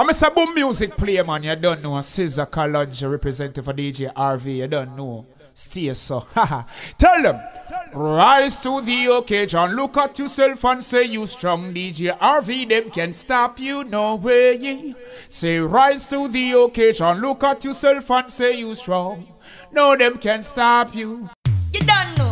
I'm a boom music play, man. You don't know. Caesar College representative for DJ RV. You don't know. Stay so. Tell them. Rise to the occasion. Look at yourself and say you strong. DJ RV, them can stop you. No way. Say rise to the occasion. Look at yourself and say you strong. No, them can stop you. You don't know.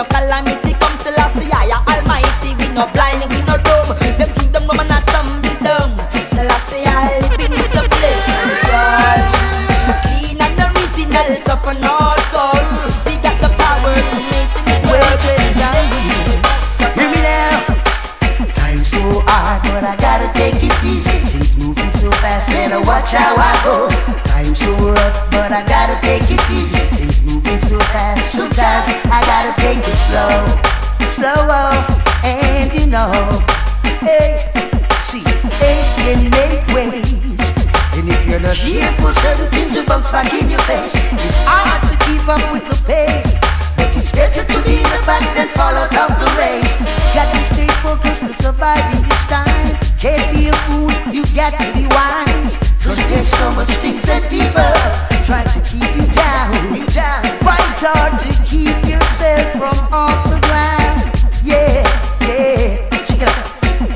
No calamity comes. Selassie, I almighty. We no blind, we no dumb. Them think them woman not tumble down. Selassie, I live in this place joy. Clean and original, tough and hardcore. We got the powers to make things work. Hear me now. Time so hard, but I gotta take it easy. Things moving so fast, better watch how I go. Time so rough, but I gotta take it easy. Things moving so fast, sometimes I gotta take it slow, slow, and you know, hey, see, age can make waste. And if you're not careful, certain things will bounce back in your face. It's hard to keep up with the pace. But it's better to be in the back than fall out of the race. Got to stay focused to survive in this time. Can't be a fool, you got to be wise. Cause there's so much things that people try to keep you down. You down. Fight hard to keep yourself from off the ground. Yeah, yeah. Check it out.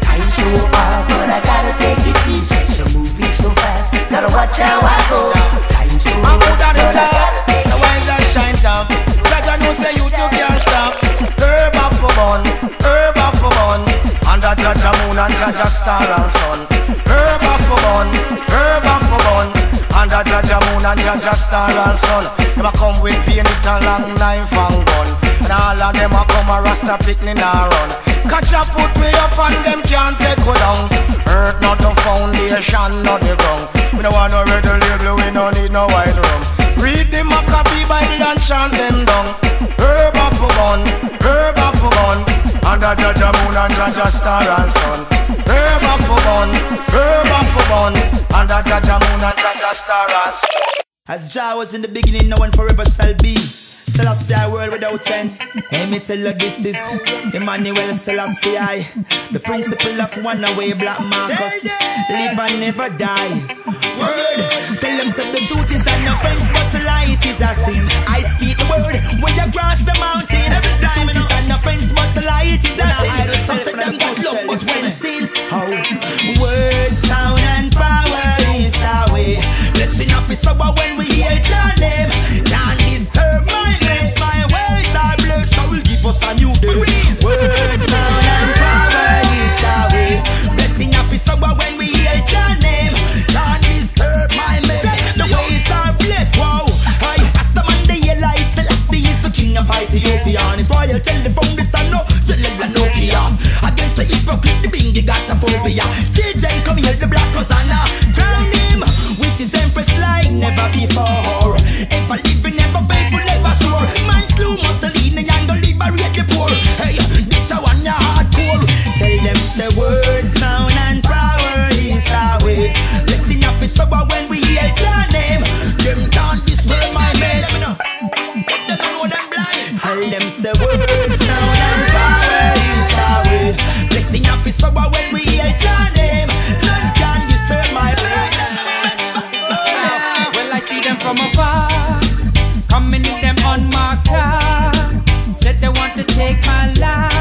Time so hard, but I gotta take it easy. So moving so fast, gotta watch how I go. Time so hard, but the I gotta take The wine that shine top. Jah Jah know say you two can't stop. Herb off for bun, herb off for bun. Under Jah Jah moon and Jah Jah star and sun. Herb off for bun, herb off for bun. Under Jah Jah moon and Jah Jah star and sun. Them a come with paint a long knife and gun. And all of them a come a rasta picnic and run. Catch up put me up and them can't take we down. Earth not the foundation, not the ground. We don't want no red label, we don't need no white rum. Read the Maccabee Bible and chant them down. Herb off a bun, herb off a bun. Under Jah Jah moon and Jah Jah star and sun. Herb off a bun, herb off a. Under Jah Jah moon and Jah Jah star and. As Jah was in the beginning, no one forever shall be. Selassie, I world without end. Let me tell you, this is Emmanuel Selassie, I, the principle of one away, Black Marcus. Live and never die. Word, tell them that the truth is that no friends, but the light is a sin. I speak the word when you cross the mountain. The truth is that no friends, but the light is a sin. Some say them got love, but when sins, Listen up, it's our when we hear your name. Can't disturb my mates, my words are blessed. I will give us a new day. Words, sound, and power is our way. Blessing up, it's our when we hear your name. Can't disturb my mates, the ways are blessed. Wow, I asked the man the yellow, Selassie is the king of Ethiopia. And his royal telephone, this I know, Cellular Nokia. Against the hypocrite, the bingy got a phobia. DJ, come here, the black Hosanna. Never before. Ever living, Said they want to take my land.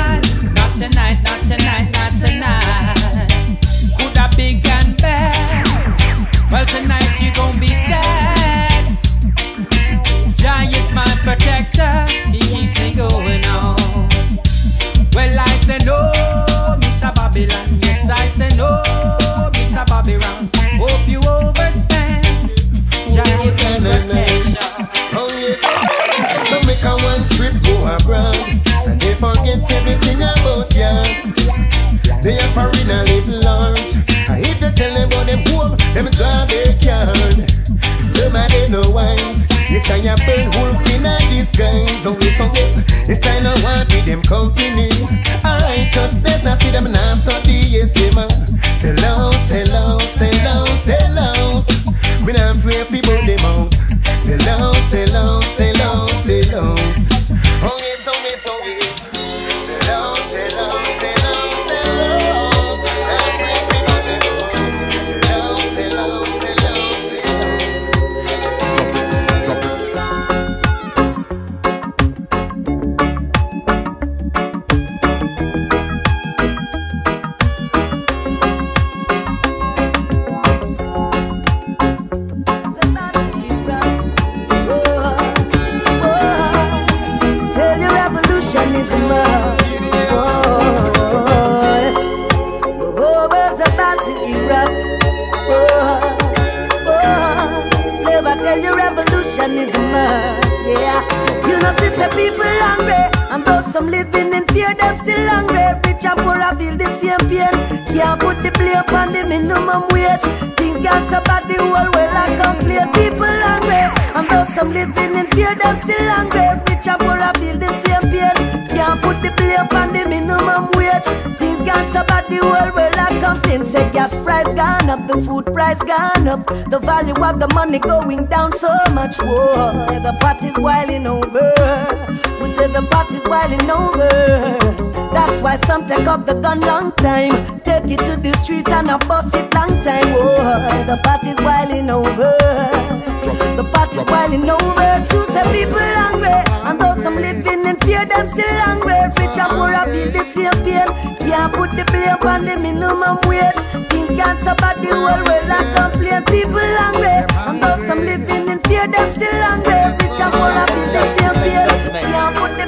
The is over. True say people hungry, and though some living in fear, them still hungry. Rich and poor, I feel the same pain. Can't put the blame on the minimum wage. Things gone so bad, the whole world I complain. People hungry, and though some living in fear, them still hungry. Rich and poor, I feel the same pain. Can't put the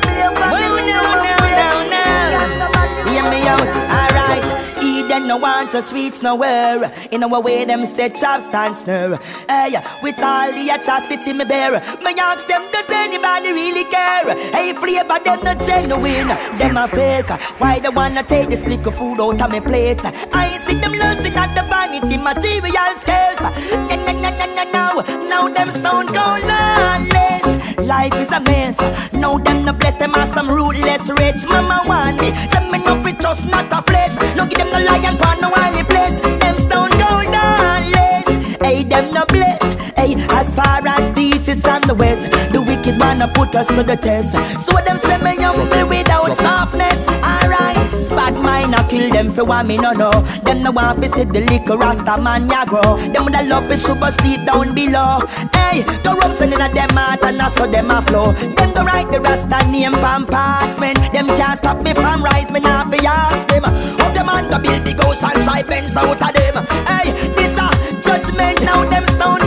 no want us reach nowhere. In our way, them say chops and snare. Hey, with all the atrocity me bear, me ask them, does anybody really care? Hey, free about them not genuine, them a fake. Why they wanna take this little food out of me plate? I see them losing at the vanity material scales. Yeah, yeah, now, now them stone cold lawless. Life is a mess. Now them no bless them as some ruthless rich mama want me. Send me no fit just not a flesh. No give them no lion pan no wily place. Them stone cold lawless. Hey, them no bless. Hey, as far as east is on the west, the wicked wanna put us to the test. So them say me humble without softness. Bad mind I kill them for what me no know. Them no want to see the liquor rasta man ya grow. Them the love is sugar steep down below. Hey, corruption in a them heart and I saw them a flow. Them go write the rasta name pan parchment. Them can't stop me from rise me now fi ask them. How them man go build big house and try fence out of them. Hey, this a judgment now them stone.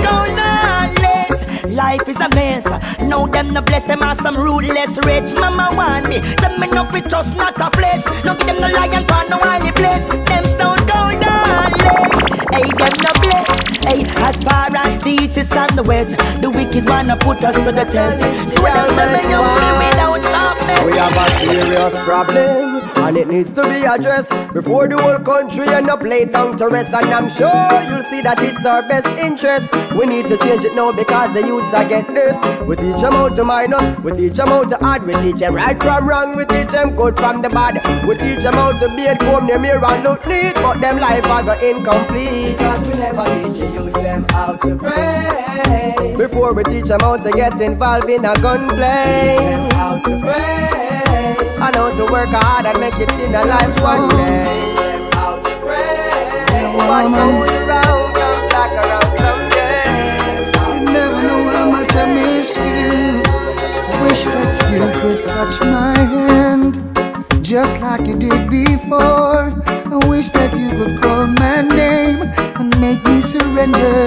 Life is a mess. Now them no bless them as some ruthless rich mama want me. Them me no fit just not a flesh. No give them no lion pan no wily place. Them stone cold lawless. Hey, them no bless. Hey, as far as the east is and the west, the wicked wanna put us to the test. So them say me humble without softness. We have a serious problem and it needs to be addressed before the whole country end up laid down to rest. And I'm sure you'll see that it's our best interest. We need to change it now because the youths are get this. We teach them how to minus, we teach them how to add, we teach them right from wrong, we teach them good from the bad. We teach them how to be beard, comb their mirror and look neat, but them life are go incomplete. Because we never teach the them how to pray. Before we teach them how to get involved in a gunplay. How to pray. And how to work hard and make it in a life one day. How to pray. What goes around comes back around someday. You never know how much I miss you. Wish that you could touch my hand just like you did before. I wish that you could call my name and make me surrender.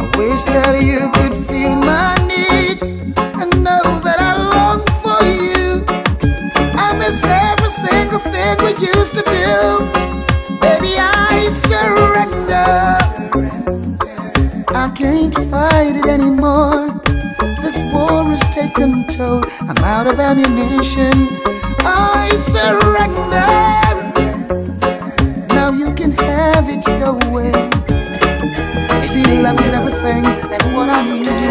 I wish that you could feel my needs Every single thing we used to do. Baby, I surrender. I can't fight it anymore. This war has taken toll. I'm out of ammunition. I surrender. Now you can have it your way. See, love is everything and what I need to do.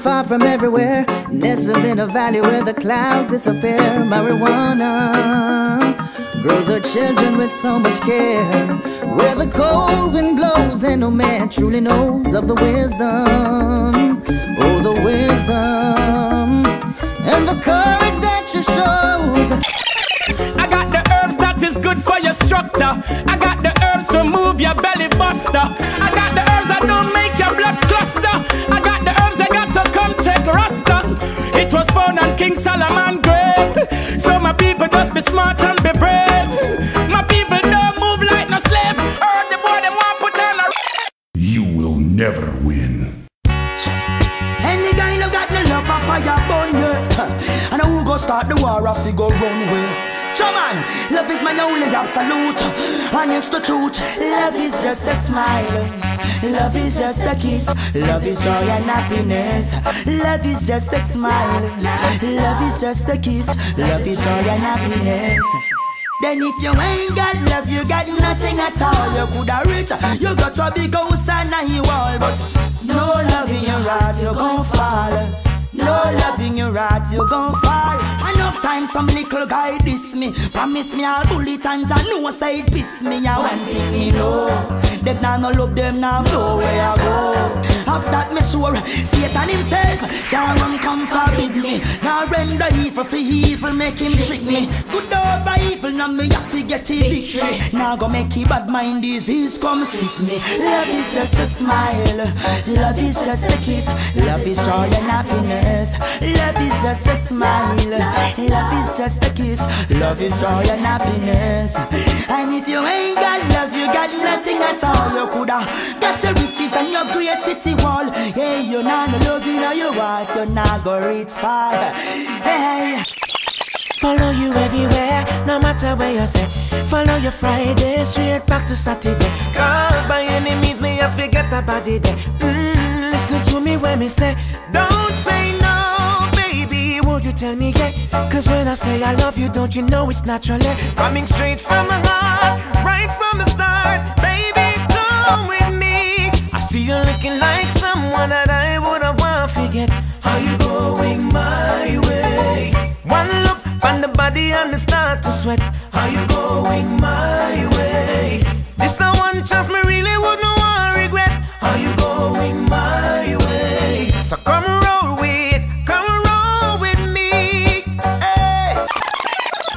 From everywhere, nestled in a valley where the clouds disappear. Marijuana grows her children with so much care. Where the cold wind blows and no man truly knows of the wisdom. Oh, the wisdom and the courage that she shows. I got the herbs that is good for your structure. I got the herbs to move your belly buster. I got the on King Solomon grave. So my people just be smart and be brave. My people don't move like no slave. Heard the boy them want put on a You will never win. Any guy no got no love for fire burn yeah. And who go start the war if he go run way Come on, love is my only absolute And it's the truth Love is just a smile Love is just a kiss Love is joy and happiness Love is just a smile Love is just a kiss Love is joy and happiness then if you ain't got love, you got nothing at all. You coulda rich, you got a big house and a wall, but no love in your heart, you gon' fall. No love in your heart, you gon' fall. Enough time some little guy diss me, promise me I'll bullet and I know say it piss me. I want see me know. Them now no love them now know where I go. Me sure Satan himself can't run come forbid me. Now render evil for evil, make him trick me. Good by evil, now me have to get a victory. Now go make a bad mind disease come sick me. Love is just a smile, love is just a kiss, love is joy and happiness. Love is just a smile, love is just a kiss, love is joy and happiness. And if you ain't got love, you got nothing at all. You coulda got your riches and your great city wall. Hey, you're not no love in your heart, you're not go reach far. Hey. Follow you everywhere, no matter where you say. Follow your Friday straight back to Saturday. Cause by any means, me I forget about it. Mm, listen to me when me say, don't say no, baby. Won't you tell me yeah? Cause when I say I love you, don't you know it's naturally coming straight from my heart, right from the start, baby. I see you looking like someone that I would have want to forget. How you going my way? One look on the body and me start to sweat. How you going my way? This the one chance me really wouldn't want to regret. How you going my way? So come roll with, come roll with me.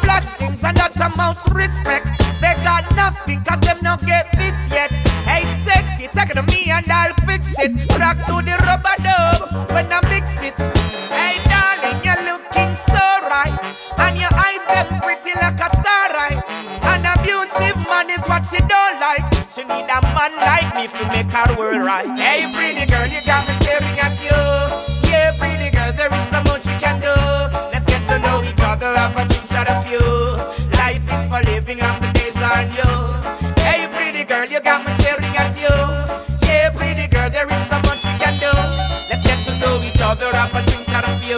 Blessings and uttermost respect. They got nothing cause them not get this yet. Hey, sexy, take it to me and I'll fix it. Rock to the rubber dub when I mix it. Hey, darling, you're looking so right. And your eyes, them pretty like a starlight. An abusive man is what she don't like. She need a man like me to make her world right. Hey, pretty girl, you got me staring at you. Yeah, pretty girl, there is so much you can do. Let's get to know each other, have a chit chat of you. Life is for living and the days are new. Hey, pretty girl, you got me staring at you. Yeah, pretty girl, there is so much we can do. Let's get to know each other, have a chit chat of you.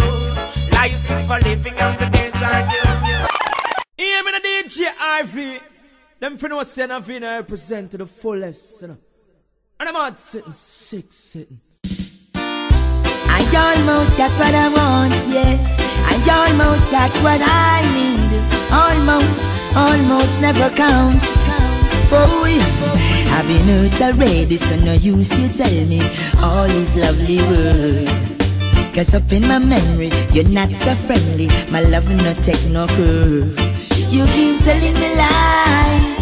Life is for living and the days are new. Hear me the DJ RV. Them finna was saying I'm finna represent to the fullest, you know. And I'm out sitting sick, sitting. I almost got what I want, yes. I almost got what I need. Almost, almost never counts. Yeah. I've been hurt already, so no use you tell me all these lovely words. Cause up in my memory, you're not so friendly. My love no take no curve. You keep telling me lies,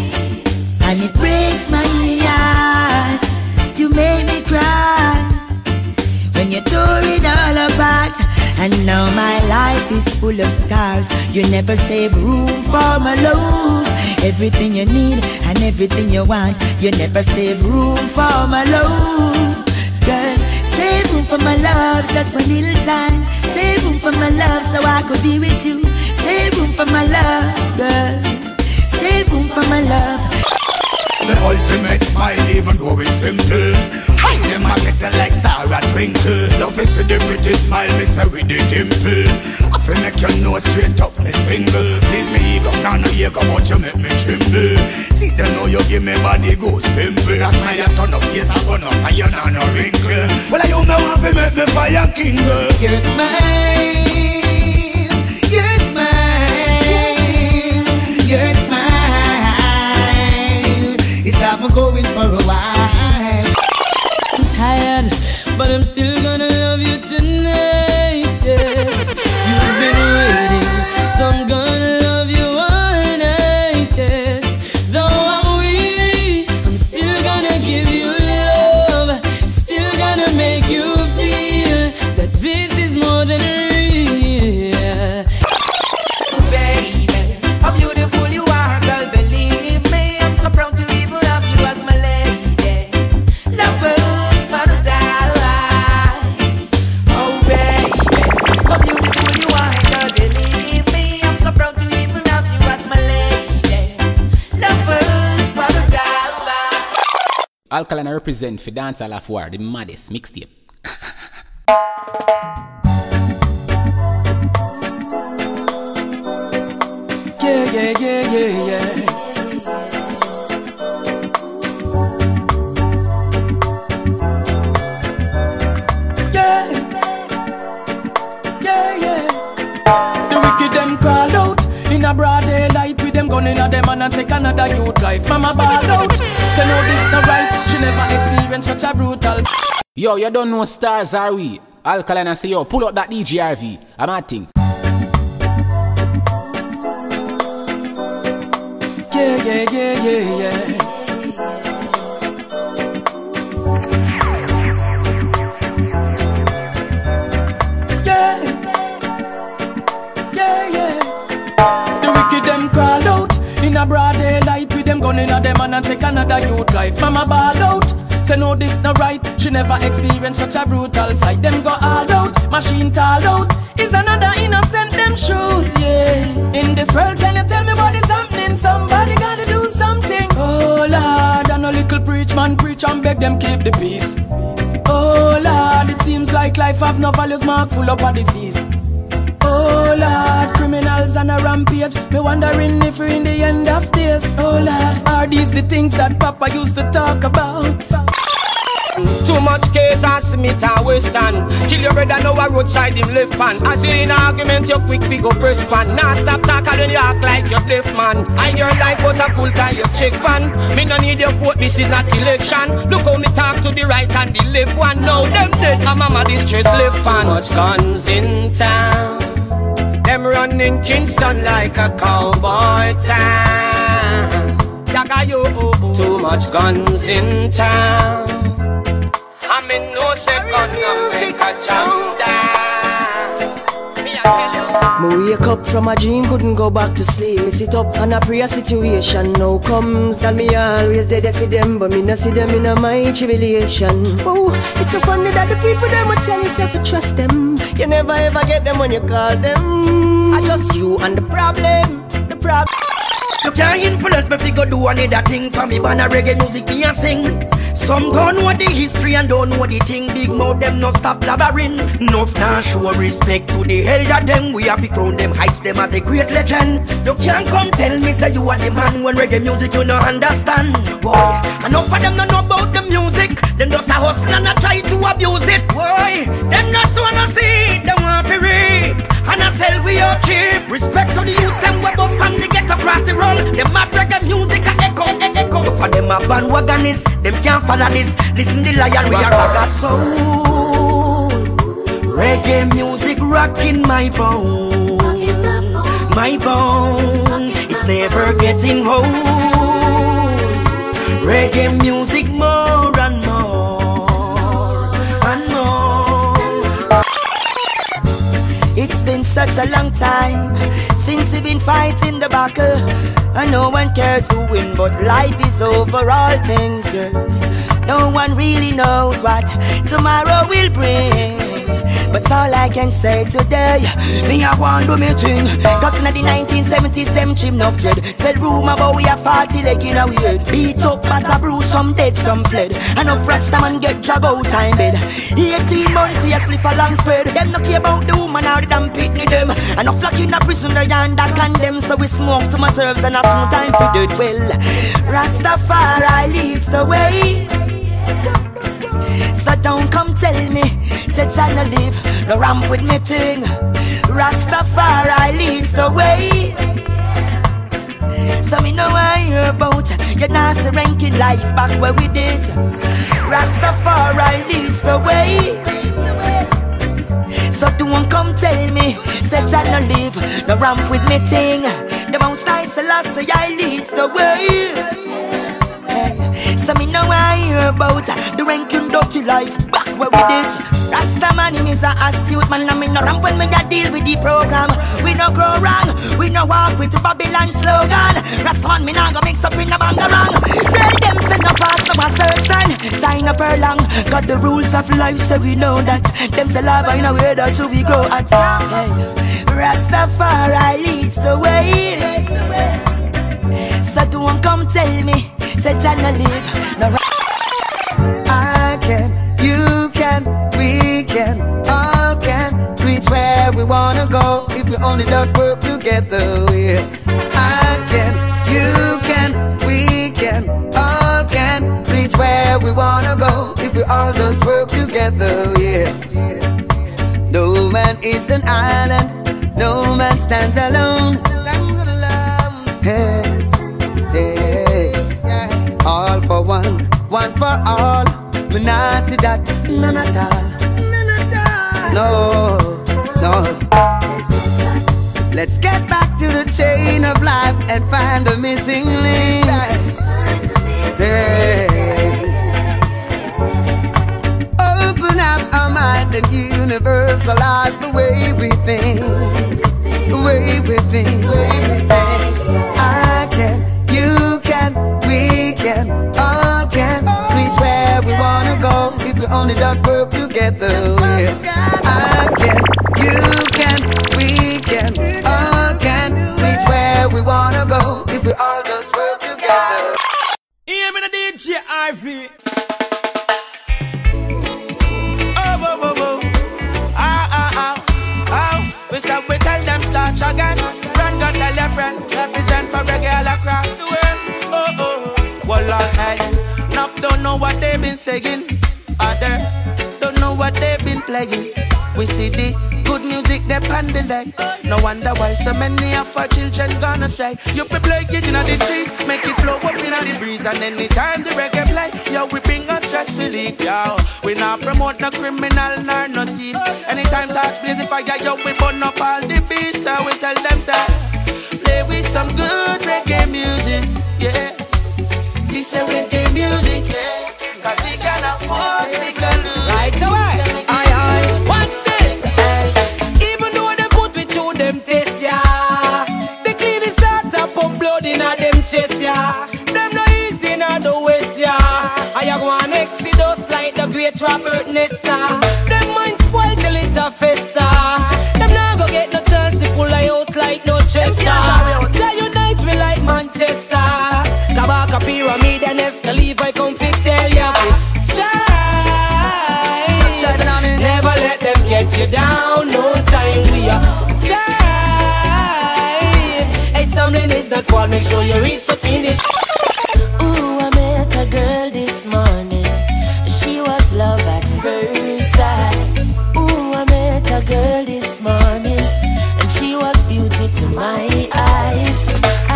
and it breaks my heart. You make me cry when you tore it all apart. And now my life is full of scars. You never save room for my love. Everything you need and everything you want. You never save room for my love. Girl, save room for my love, just one little time. Save room for my love so I could be with you. Save room for my love, girl. Save room for my love. The ultimate smile even though it's simple I guess a like star a twinkle Love is the pretty smile, me say with the dimple I fi make you know straight up me single. Please me ego, nah no ego, but you make me tremble. See them know you give me body goes pimple. That's my you turn up face and burn up and you nah no wrinkle. Well I you me want fi make me fire kingle. Your smile, Have going for a while. I'm tired, but I'm still gonna love you tonight. Yes, you've been waiting, Alkaline represent for Dancehall of War, the maddest mixtape. Daylight with them gun in a them and take another youth life. Mama ball out, say no this no right. She never experienced such a brutal. Yo, you don't know stars are we? Alkaline and say yo, pull up that DJ RV. I'm a thing. Yeah, yeah, yeah, yeah, yeah. A broad daylight with them gun in a them and take another youth life. Mama ball out. Say no, this no right. She never experienced such a brutal sight. Them go all out, machine tall out. Is another innocent them shoot, yeah. In this world, can you tell me what is happening? Somebody gotta do something. Oh Lord, and a little preach man preach and beg them keep the peace. Oh Lord, it seems like life have no values, mark full of disease. Oh Lord, criminals on a rampage. Me wondering if we're in the end of days. Oh Lord, are these the things that Papa used to talk about? Too much case and Smith and Wesson. Kill your brother now a roadside him left pan. As you in argument, you quick go press pan. Now stop talking when you act like you're deaf man. And your life was a full time you check pan. Me no need your vote, this is not election. Look how me talk to the right and the left one. Now them dead, and mama distress left pan. Too much guns in town. Them running Kingston like a cowboy town. Too much guns in town. I'm in no second, I'm make a jump down. Me a tell you. Me wake up from a dream, couldn't go back to sleep. Me sit up and a pray a situation now comes. That me always dead for them, but me no see them in a my tribulation. Oh, it's so funny that the people them will tell yourself to trust them. You never ever get them when you call them. I just you and the problem, the problem. You can't influence me fi go do another thing For me. Ban a reggae music me a sing. Some don't know the history and don't know the thing. Big mouth them no stop blabbering. Enough now show respect to the elder them. We have to crown them heights them as a great legend. You can't come tell me say you are the man When reggae music you no understand. Boy, enough of them no know about the music. Them just a hustle and a try to abuse it. Boy, them just wanna see Them want to reap And I sell we out cheap. Respect to the youth them we bust from the ghetto across the road. Them a reggae music a echo, e- echo For them a bandwagonists, them can't follow this. Listen the lion we are got soul. Reggae music rocking my bone My bone. It's never getting old. Reggae music more such a long time since we've been fighting the battle. And no one cares who win, but life is over all things, yes. No one really knows what tomorrow will bring. But all I can say today, me I want do me thing. Cause in the 1970s, them trim enough dread. Said rumor about we a party like in a weird. Beat up, a bruise, some dead, some fled. Enough rasta man get drag out time bed. 18 months, we a spliff a long spread. Them no care about the woman or the damn pitney them. And a prison the yonder condemn So we smoke to my serves and a smooth time for it well Rastafari leads the way So don't come tell me to China live No ramp with me thing Rastafari leads the way so me know I hear about your nasty ranking life back where we did. Rastafari leads the way. So don't come tell me, say I no live, no ramp with me thing. The most nice last I leads the way. So me know I hear about the ranking dirty life back where we did. Rasta man, is a astute man, and me no ramp when me a deal with the program. We no grow wrong, we no walk with the Babylon slogan. Rasta man, me nah go mix up in the bangarang. Say them send no pass no assertion, shine up her long. Got the rules of life, so we know that. Them say love in a way that we grow at. Rastafari leads the way. So don't come tell me, say Jah live. No. I can, you can, we can, all can reach where we wanna go if we only just work together. Yeah. I can, you can, we can, all can reach where we wanna go if we all just work together. Yeah. No man is an island, no man stands alone. Me nah see that none at all. None at all. No, no. Let's get back to the chain of life and find the missing link. Hey. Open up our minds and universalize the way we think. The way we think. The way we think. I go if we only just work together. Yeah. I can, you can, we can, all can reach where we wanna go if we all just work together. Hear me the DJ RV. Oh, whoa, whoa, whoa. Ah, ah, ah. Oh, we said we tell them touch again. Run, go tell your friend. Represent for reggae all across the world. Oh, oh. Well, alright. Enough don't know what they've been saying. Others don't know what they've been playing. We see the good music they on the deck. No wonder why so many of our children gonna stray. You be play it in the streets, make it flow up in the breeze, and anytime the reggae play, yo we bring us stress relief, yo. We not promote no criminal nor no thief. Anytime touch blaze the fire, yo we burn up all the beats. So we tell them say, play with some good reggae music, yeah. This is reggae music, yeah. Cause we can afford to in a them chest, yeah. Them no easy in a the west, yeah. I go on exodus like the great Robert Nesta. Them mind spoiled till it a festa. Them now go get no chance to pull I out like no chester. They unite we like Manchester. Kabaka pyramid and Escalive, I come fit tell ya. Strive. Never let them get you down. No time we are strive. Not fall. Make sure you reach the finish. Ooh, I met a girl this morning. She was love at first sight. Ooh, I met a girl this morning. And she was beauty to my eyes.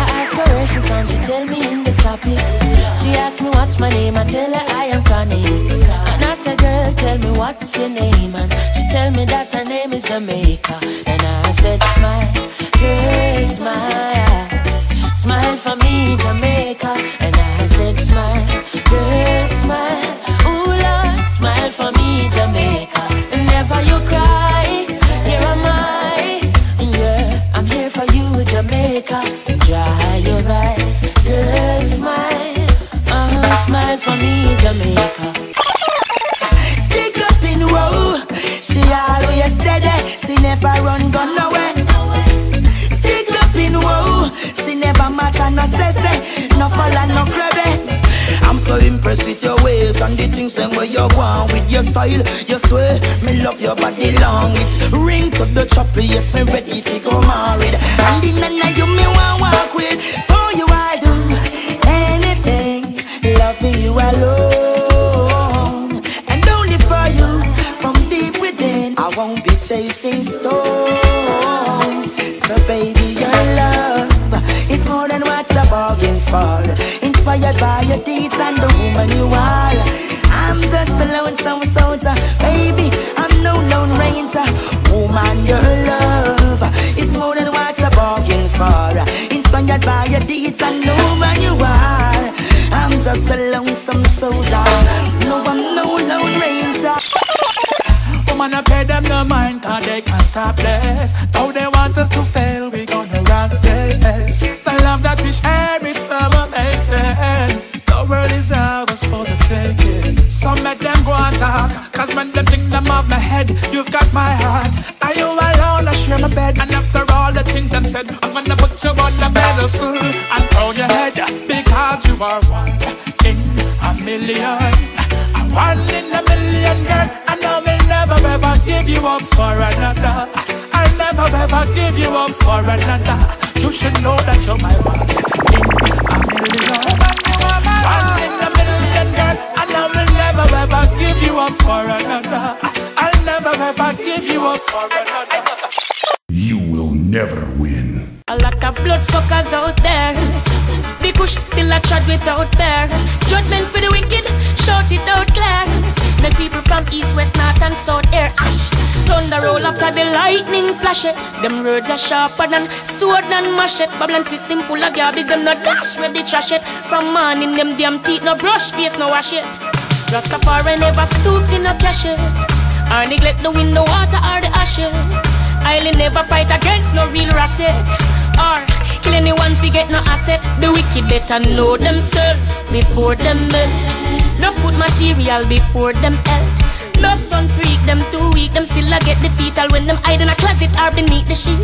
I asked her where she from. She tell me in the tropics. She asked me what's my name. I tell her I am Connie. And I said, girl, tell me what's your name. And she tell me that her name is Jamaica. And I said, smile, girl. Smile Jamaica. Stick up in row. She always steady. She never run gun away. Stick up in row. She never matter no sese. No fall and no crabby. I'm so impressed with your ways and the things them where you on with your style. You swear me love your body language. Ring to the chopper, yes me ready if you go married. and now you me want walk with. Won't be chasing stones. So baby, your love is more than what's a bargain for. Inspired by your deeds and the woman you are. I'm just a lonesome soldier, baby. I'm no lone ranger. Woman, your love is more than what's a bargain for. Inspired by your deeds and the woman you are. I'm just a lonesome soldier. Woman, I pay them no mind, cause they can't stop this. Though they want us to fail, we gonna run this. The love that we share is so amazing. The world is ours for the taking. Some make them go and talk, cause when them think them off my head, you've got my heart. Are you alone? I share my bed, and after all the things I've said, I'm gonna put you on the pedestal and crown your head, because you are one in a million. One in a million, girl, I will never ever give you up for another. I'll never ever give you up for another. You should know that you're my one in a million. One in a million, girl, and I will never ever give you up for another. I'll never ever give you up for another. You will never win. I like a lot of bloodsuckers out there. The push still a trod without fear. Judgment for the wicked, shout it out clear. Make people from east, west, north, and south air ash. Thunder roll after the lightning flash it. Them words are sharper than sword and mash machete. Babylon system full of garbage, them not dash where they trash it. From morning, them damn teeth no brush, face no wash it. Rastafari never stoop in no cash it. Or neglect the wind, the water, or the ashes. I'll never fight against no real rasset. Or kill anyone fi get no asset. The wicked better know themselves before them men. No put material before them health. Love done freak them too weak. Them still a get defeated when them hide in a closet or beneath the sheet.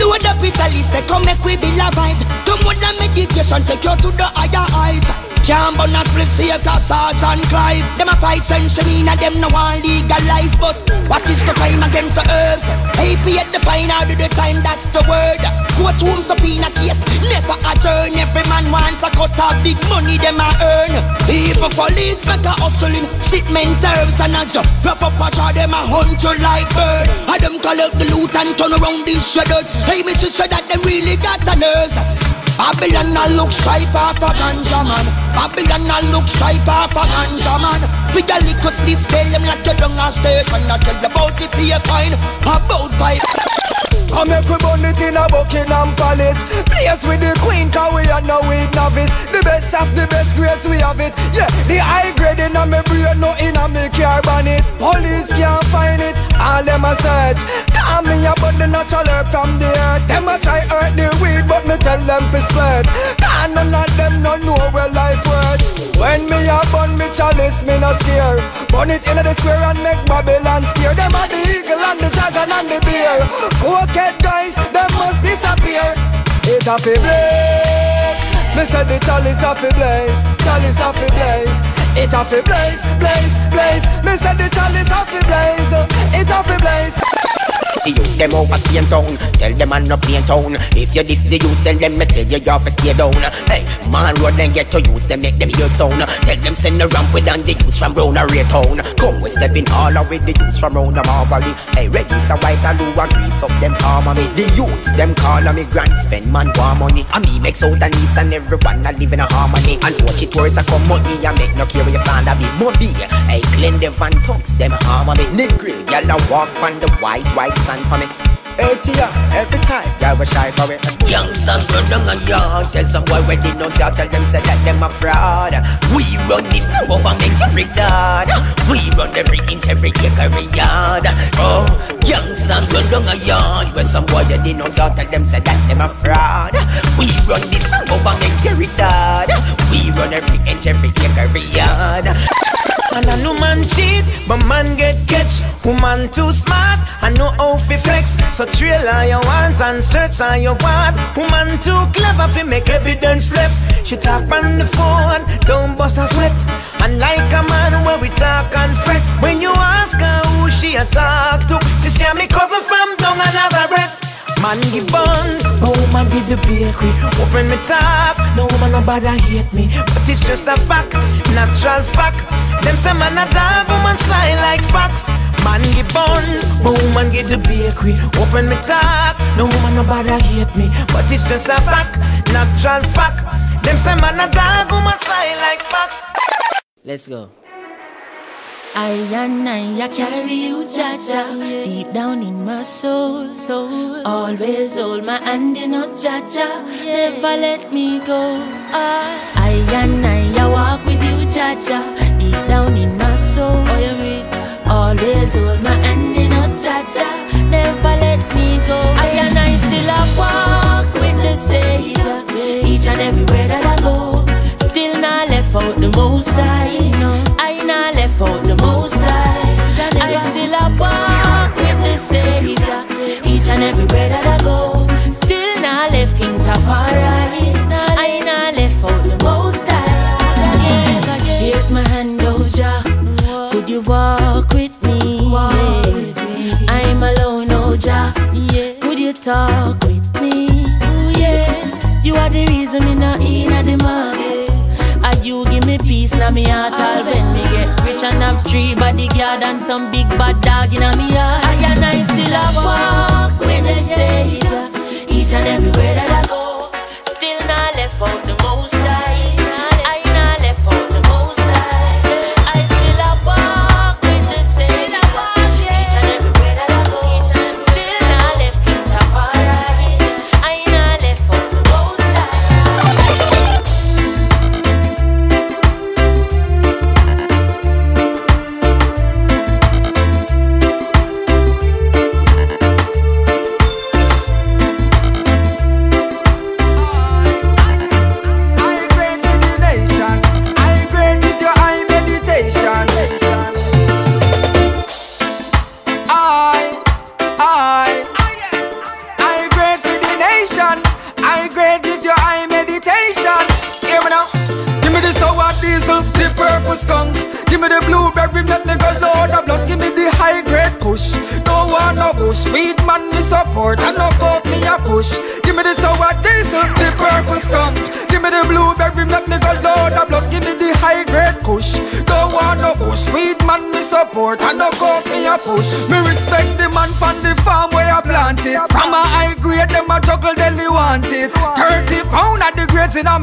Load up with a list, they come make we build our vibes. Come with the meditation, take you to the higher heights. Can't burn a split safe cause Sarge and Clive. Them a fight sense me and them no one legalize But what is the crime against the herbs? AP at the fine out of the time that's the word. Courtroom subpoena case never adjourn. Every man want to cut off big money them a earn. Even police make a hustling shipment terms And as you wrap up a jar them a hunt you like bird. And them collect the loot and turn around this shredded Hey me sister that them really got the nerves Babylon a look stripe off a ganja man. Babylon a look stripe off a ganja man. For your little spliff tell them like you down a station I tell you about the pay fine. About five. Come make we burn it in a Buckingham Palace. Place with the queen cause we are now with novice. The best of the best grades we have it. Yeah, the high grade in a me brain no in a me carbon it. Police can't find it, all them a search. Call me about the natural herb from the earth. Them a try hurt the weed but me tell them splurt Cause none of them no know where life worth. When me a burn me chalice me no scare. Burn it in the square and make Babylon scare. Them a the eagle and the dragon and the bear. Cokehead guys, them must disappear. It a fi blaze. Me say the chalice a fi blaze Chalice a fi blaze. It a fi blaze, blaze, blaze. Me say the chalice a fi blaze. It a fi blaze The youth them over Spain town Tell them I'm not plain town. If you diss the youth tell them me tell you you have to stay down. Hey, man road then get to youth them make them youth sound. Tell them send a ramp with and the youth from round a ray town. Come we stepping all out with the youth from round the Marbury Hey, ready it's a white and blue and grease up them palm me. The youths them call me grand spend man want money. And me make south and east and everyone a live in a harmony. And watch it towards a come money and make no you stand a bit muddy. Hey, clean the van thugs them harm me. Live grill, y'all walk on the white white sand for me ATR, every time, y'all was shy for it. Youngsters run down a yard. Tell some boy where they don't tell them say that them a fraud. We run this government retard. We run every inch, every acre, every yard. Oh, youngsters run down a yard. Where some boy they don't tell them say that them a fraud. We run this government retard. We run every inch, every acre, every yard. And I know man cheat, but man get catch. Woman too smart, I know how fi flex. So trail all you want and search all you want. Woman too clever fi make evidence left. She talk on the phone, don't bust a sweat. And like a man where we talk and fret. When you ask her who she a talk to, she say me cousin from down another breath. Man give bun, but woman give the bakery. Open me top, no woman no bother hate me, but it's just a fact, natural fact. Them say man a dog, woman sly like fox. Man give bun, but woman give the bakery. Open me top, no woman no bother hate me, but it's just a fact, natural fact. Them say man a dog, woman sly like fox. Let's go. I and I, I carry you, Jah Jah, deep down in my soul, soul. Always hold my hand in a Jah Jah, never let me go. Ah, I and I, I walk with you, Jah Jah, deep down in my soul. Oh? Always hold my hand in a Jah Jah, never let me go. I and I still a walk with the Savior, each and everywhere that I go. Still not left out the most high. And everywhere that I go. Still not left King Tafari. I ain't not left out the most high. Here's my hand, oh, Oja. Could you walk with me? I'm alone, oh, Oja. Could you talk with me? Ooh, yes. You are the reason me not in at the market. And you give me peace now me heart all when me get rich and have three bodyguard and some big bad dog in me heart. I and I still a walk with the Savior. Each and everywhere that I go,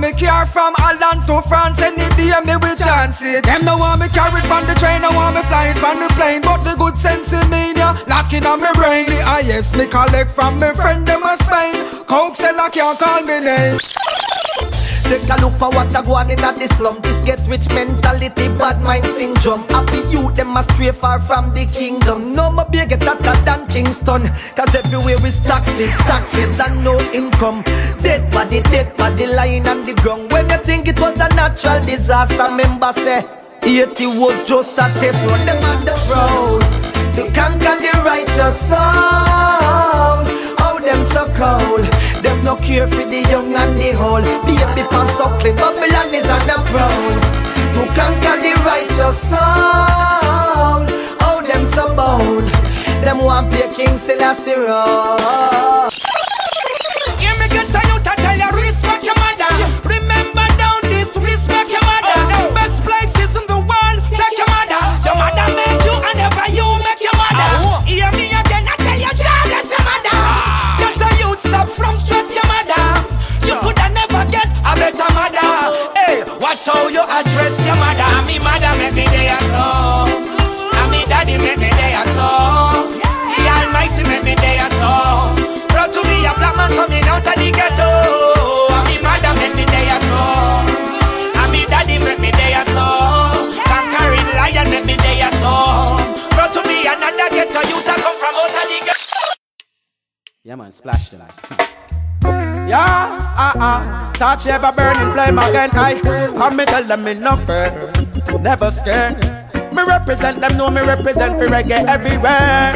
me car from Holland to France. Any day me will chance it. Them no want me carry it from the train, no want me fly it from the plane. But the good sense in me, yeah, locking on me brain. The highest me collect from me friend, them a Spain. Coke seller can't call me name. Take a look for what I go on in the slum. This get rich mentality, bad mind syndrome. Happy youth, them a stray far from the kingdom. No more big get hotter than Kingston. Cause everywhere is taxes, taxes and no income. Dead body, dead body lying on the ground. When you think it was a natural disaster, member say, 80 was just a test run. Them on the road to conquer the righteous soul. Them so cold. Them no care for the young and the old. Baby pan suckling, Babylon is on the prowl. To conquer the righteous soul. Oh, them so bold. Them want play King Selassie role. How you address your mother. And me mother make me there so. And me daddy make me there so. The Almighty make me there so. Proud to be a black man coming out of the ghetto. And me mother make me there so. And me daddy make me there so. Conquering lion make me there so. Proud to be another ghetto youth that come from out of the ghetto. Yeah, man, splash the light. Yeah, ah ah, touch ever burning flame again. I, I me tell them me no fear, never scared. Me represent them, know me represent for reggae everywhere.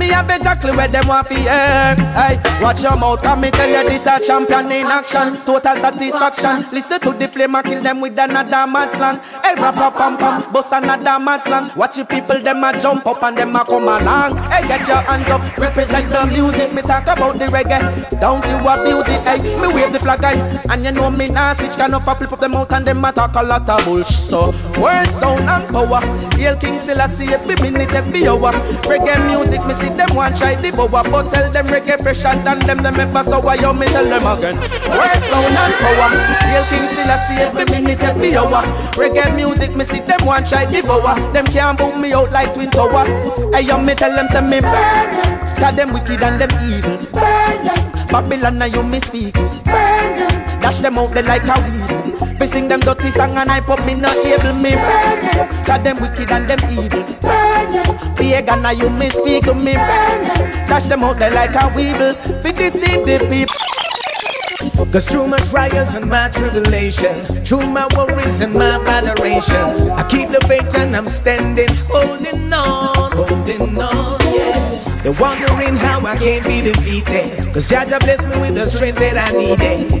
Me have exactly where them want to hear. Hey, watch your mouth, come me tell you this a champion in action. Total satisfaction. Listen to the flame and kill them with another mad slang. Hey, rap rap pam pam, bust another mad slang. Watch the people them a jump up and them a come along. Hey, get your hands up, represent the music. Me talk about the reggae, don't you abuse it. Hey, me wave the flag high, and you know me nah switch. Can up flip up them out and them a talk a lot of bullshit. So word, sound and power. Hail King Selassie every minute, every hour. Reggae music, me see them want try the bower, but tell them reggae fresher than them. Them ever so why you me tell them again. Word, sound and power. Hail King Selassie every minute, every hour. Reggae music, me see them want try devour. Ah. Them can't boom me out like twin tower. Hey, you me tell them say me burn them. Cause them wicked and them evil. Burn them. Babylon now you me speak. Burn them. Dash them out there like a weed. Fi sing them dirty song and I pop me not able me burn them. Wicked and them evil. Burn. Pagan now you me speak to me burn. Dash them out there like a weevil. Fi deceive the people. Cause through my trials and my tribulations, through my worries and my adorations, I keep the faith and I'm standing, holding on, holding on, yeah. They're wondering how I can't be defeated. Cause Jah Jah blessed me with the strength that I needed.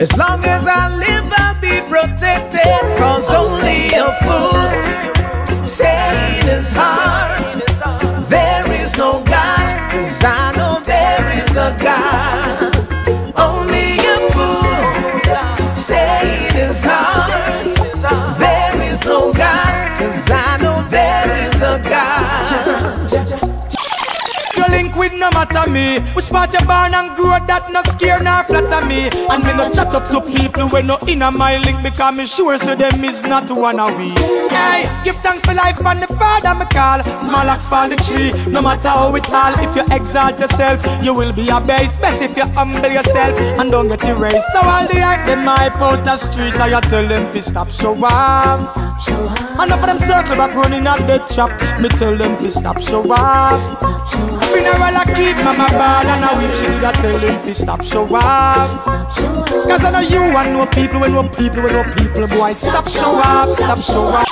As long as I live, I'll be protected. Cause only a fool say in his heart, there is no God. Cause I know there is a God. With no matter me. Which part you born and grow that no scare nor flatter me. And me no chat up to people when no in a my link Because me sure so them is not one of we. Hey, give thanks for life and the father me call. Small axe fall the tree, no matter how it all If you exalt yourself, you will be a base. Best if you humble yourself and don't get erased. So all the hype them hype out the street I tell them fi stop. Show up And enough of them circle back running at the chop Me tell them fi stop. Show up Funeral I keep mama ball and I weep She did I tell him fi stop show up Cause I know you and no people when no people when no people boy. Stop show up, stop show up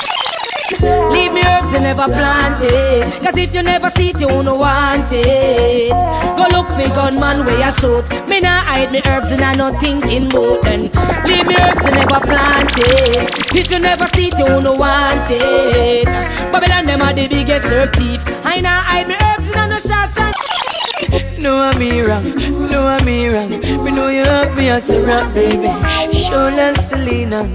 Leave me herbs you never plant it Cause if you never see it you won't want it. Go look for gunman where you shoot. Me nah hide me herbs and I not thinking about them. Leave me herbs you never plant it If you never see it you won't want it. Babylon them are the biggest herb thief. I nah hide me herbs shots and no, I'm me wrong, no, I'm me wrong. Me know you have me as a rock, baby. Shoulders to lean on.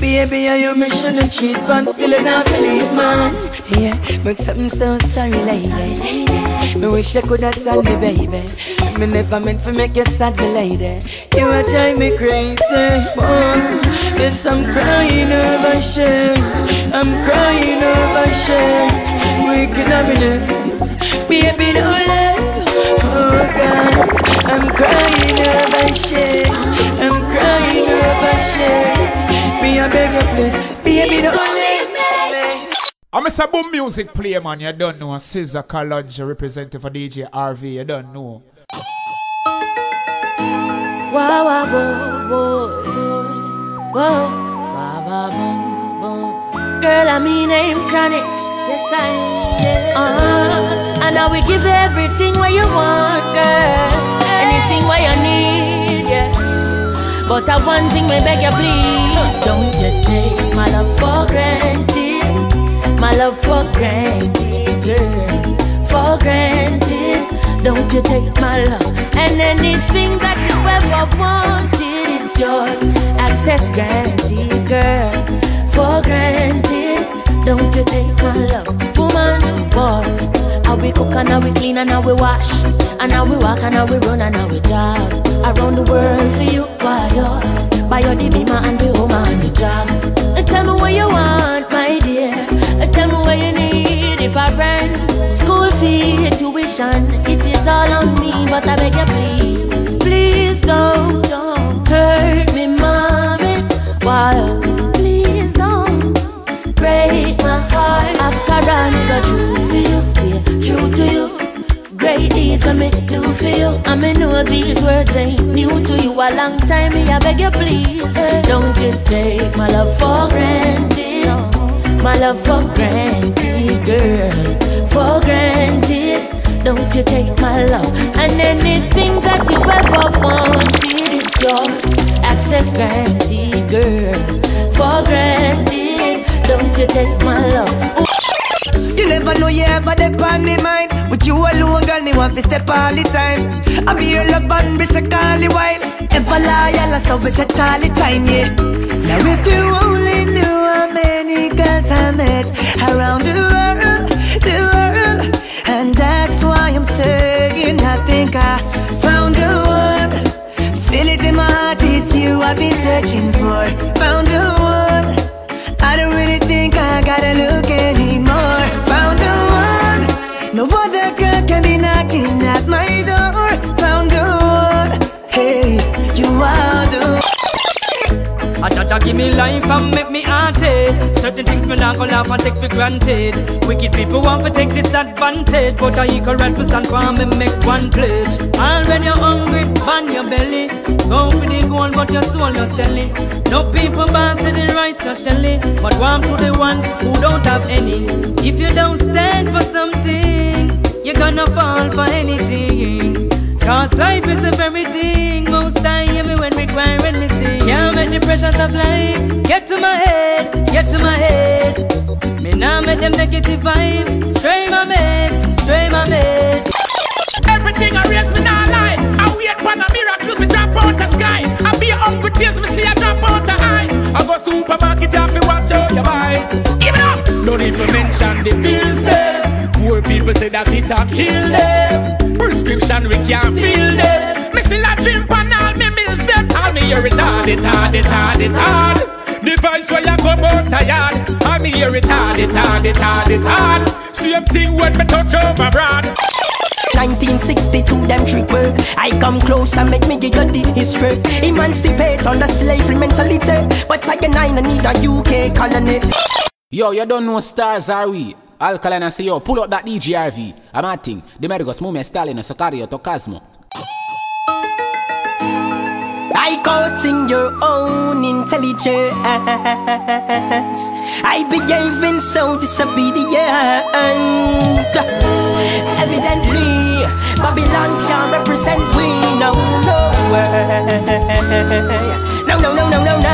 Baby, I you me shouldn't cheat, but still enough to leave, man. Yeah, but I'm so sorry, lady. Me wish I could have told me, baby. Me never meant to make you sad, me lady. You are drive me crazy. Oh, yes, I'm crying over shame. I'm crying over shame. Happiness. Baby, don't let Oh God, I'm crying over shame. I'm crying over shame. Me, I beg you, please, baby, leave me. I'm a music play, man. You don't know. Caesar College representative for DJ RV. You don't know. Wow, wow, wow, wow. Girl, I mean yes I am. Uh, and I will give everything what you want, girl. Anything what you need, yeah. But I one thing, me beg you please, don't you take my love for granted, my love for granted, girl, for granted. Don't you take my love and anything that you ever wanted, it's yours. Access granted, girl, for granted. Don't you take my love, woman, boy. How we cook and how we clean and how we wash And how we walk and how we run and how we jog Around the world for you, why you Buy your the and the home and the job. Tell me what you want, my dear. Tell me what you need. If I rent School fee, tuition It is all on me, but I beg you please Please don't, don't hurt me, mommy. Why? After all, the for you stay true to you Great deeds I me do for you I me know these words ain't new to you A long time me I beg you please Don't you take my love for granted. My love for granted girl. For granted Don't you take my love. And anything that you ever wanted It's yours Access granted girl For granted don't you never know you ever depend me mind. With you alone, girl, me want to step all the time. I be your love and respect all the while. Ever loyal, I so we set all the time, yeah. Now if you only knew how many girls I met around the world, the world, and that's why I'm saying I think I found the one. Feel it in my heart, it's you I've been searching A cha give me life and make me haunted. Certain things me not gonna laugh and take for granted. Wicked people want to take disadvantage, but I equal right stand for me make one pledge. And when you're hungry, pan your belly. Go for the gold, but your soul you're selling. No people bounce to the rice or shelly, but warm to the ones who don't have any. If you don't stand for something, you're gonna fall for anything. Cause life is a very thing. Most I hear me when we cry, when we sing. Can't make the pressures of life get to my head, get to my head. Me now make them negative vibes. Stray my meds, stray my meds. Everything I raise me now lie. I wait for a miracle me drop out the sky. I be a hungry tears me see I drop out the eye. I go supermarket and fi watch how you buy. Give it up. No need to mention the bills there. Poor people say that it a kill them. Prescription we can't feel them. Me still a drink on all me meals them. All me hear it hard, it hard, it hard, it hard. Device where you come out tired. All me hear it hard, it hard, it hard, it hard. Same thing when me touch over broad. 1962, them trick work. I come close and make me give you the history. Emancipate on the slavery mentality. But I can I need a UK colony. Yo, you don't know stars are we? Alkaline and say yo, pull out that DJ RV. I'm acting. The Mergos Mume Stalin Socario to Cosmo. I courting your own intelligence. I behaving so disobedient. Evidently, Babylon can't represent we. No, no way. No, no, no, no, no, no.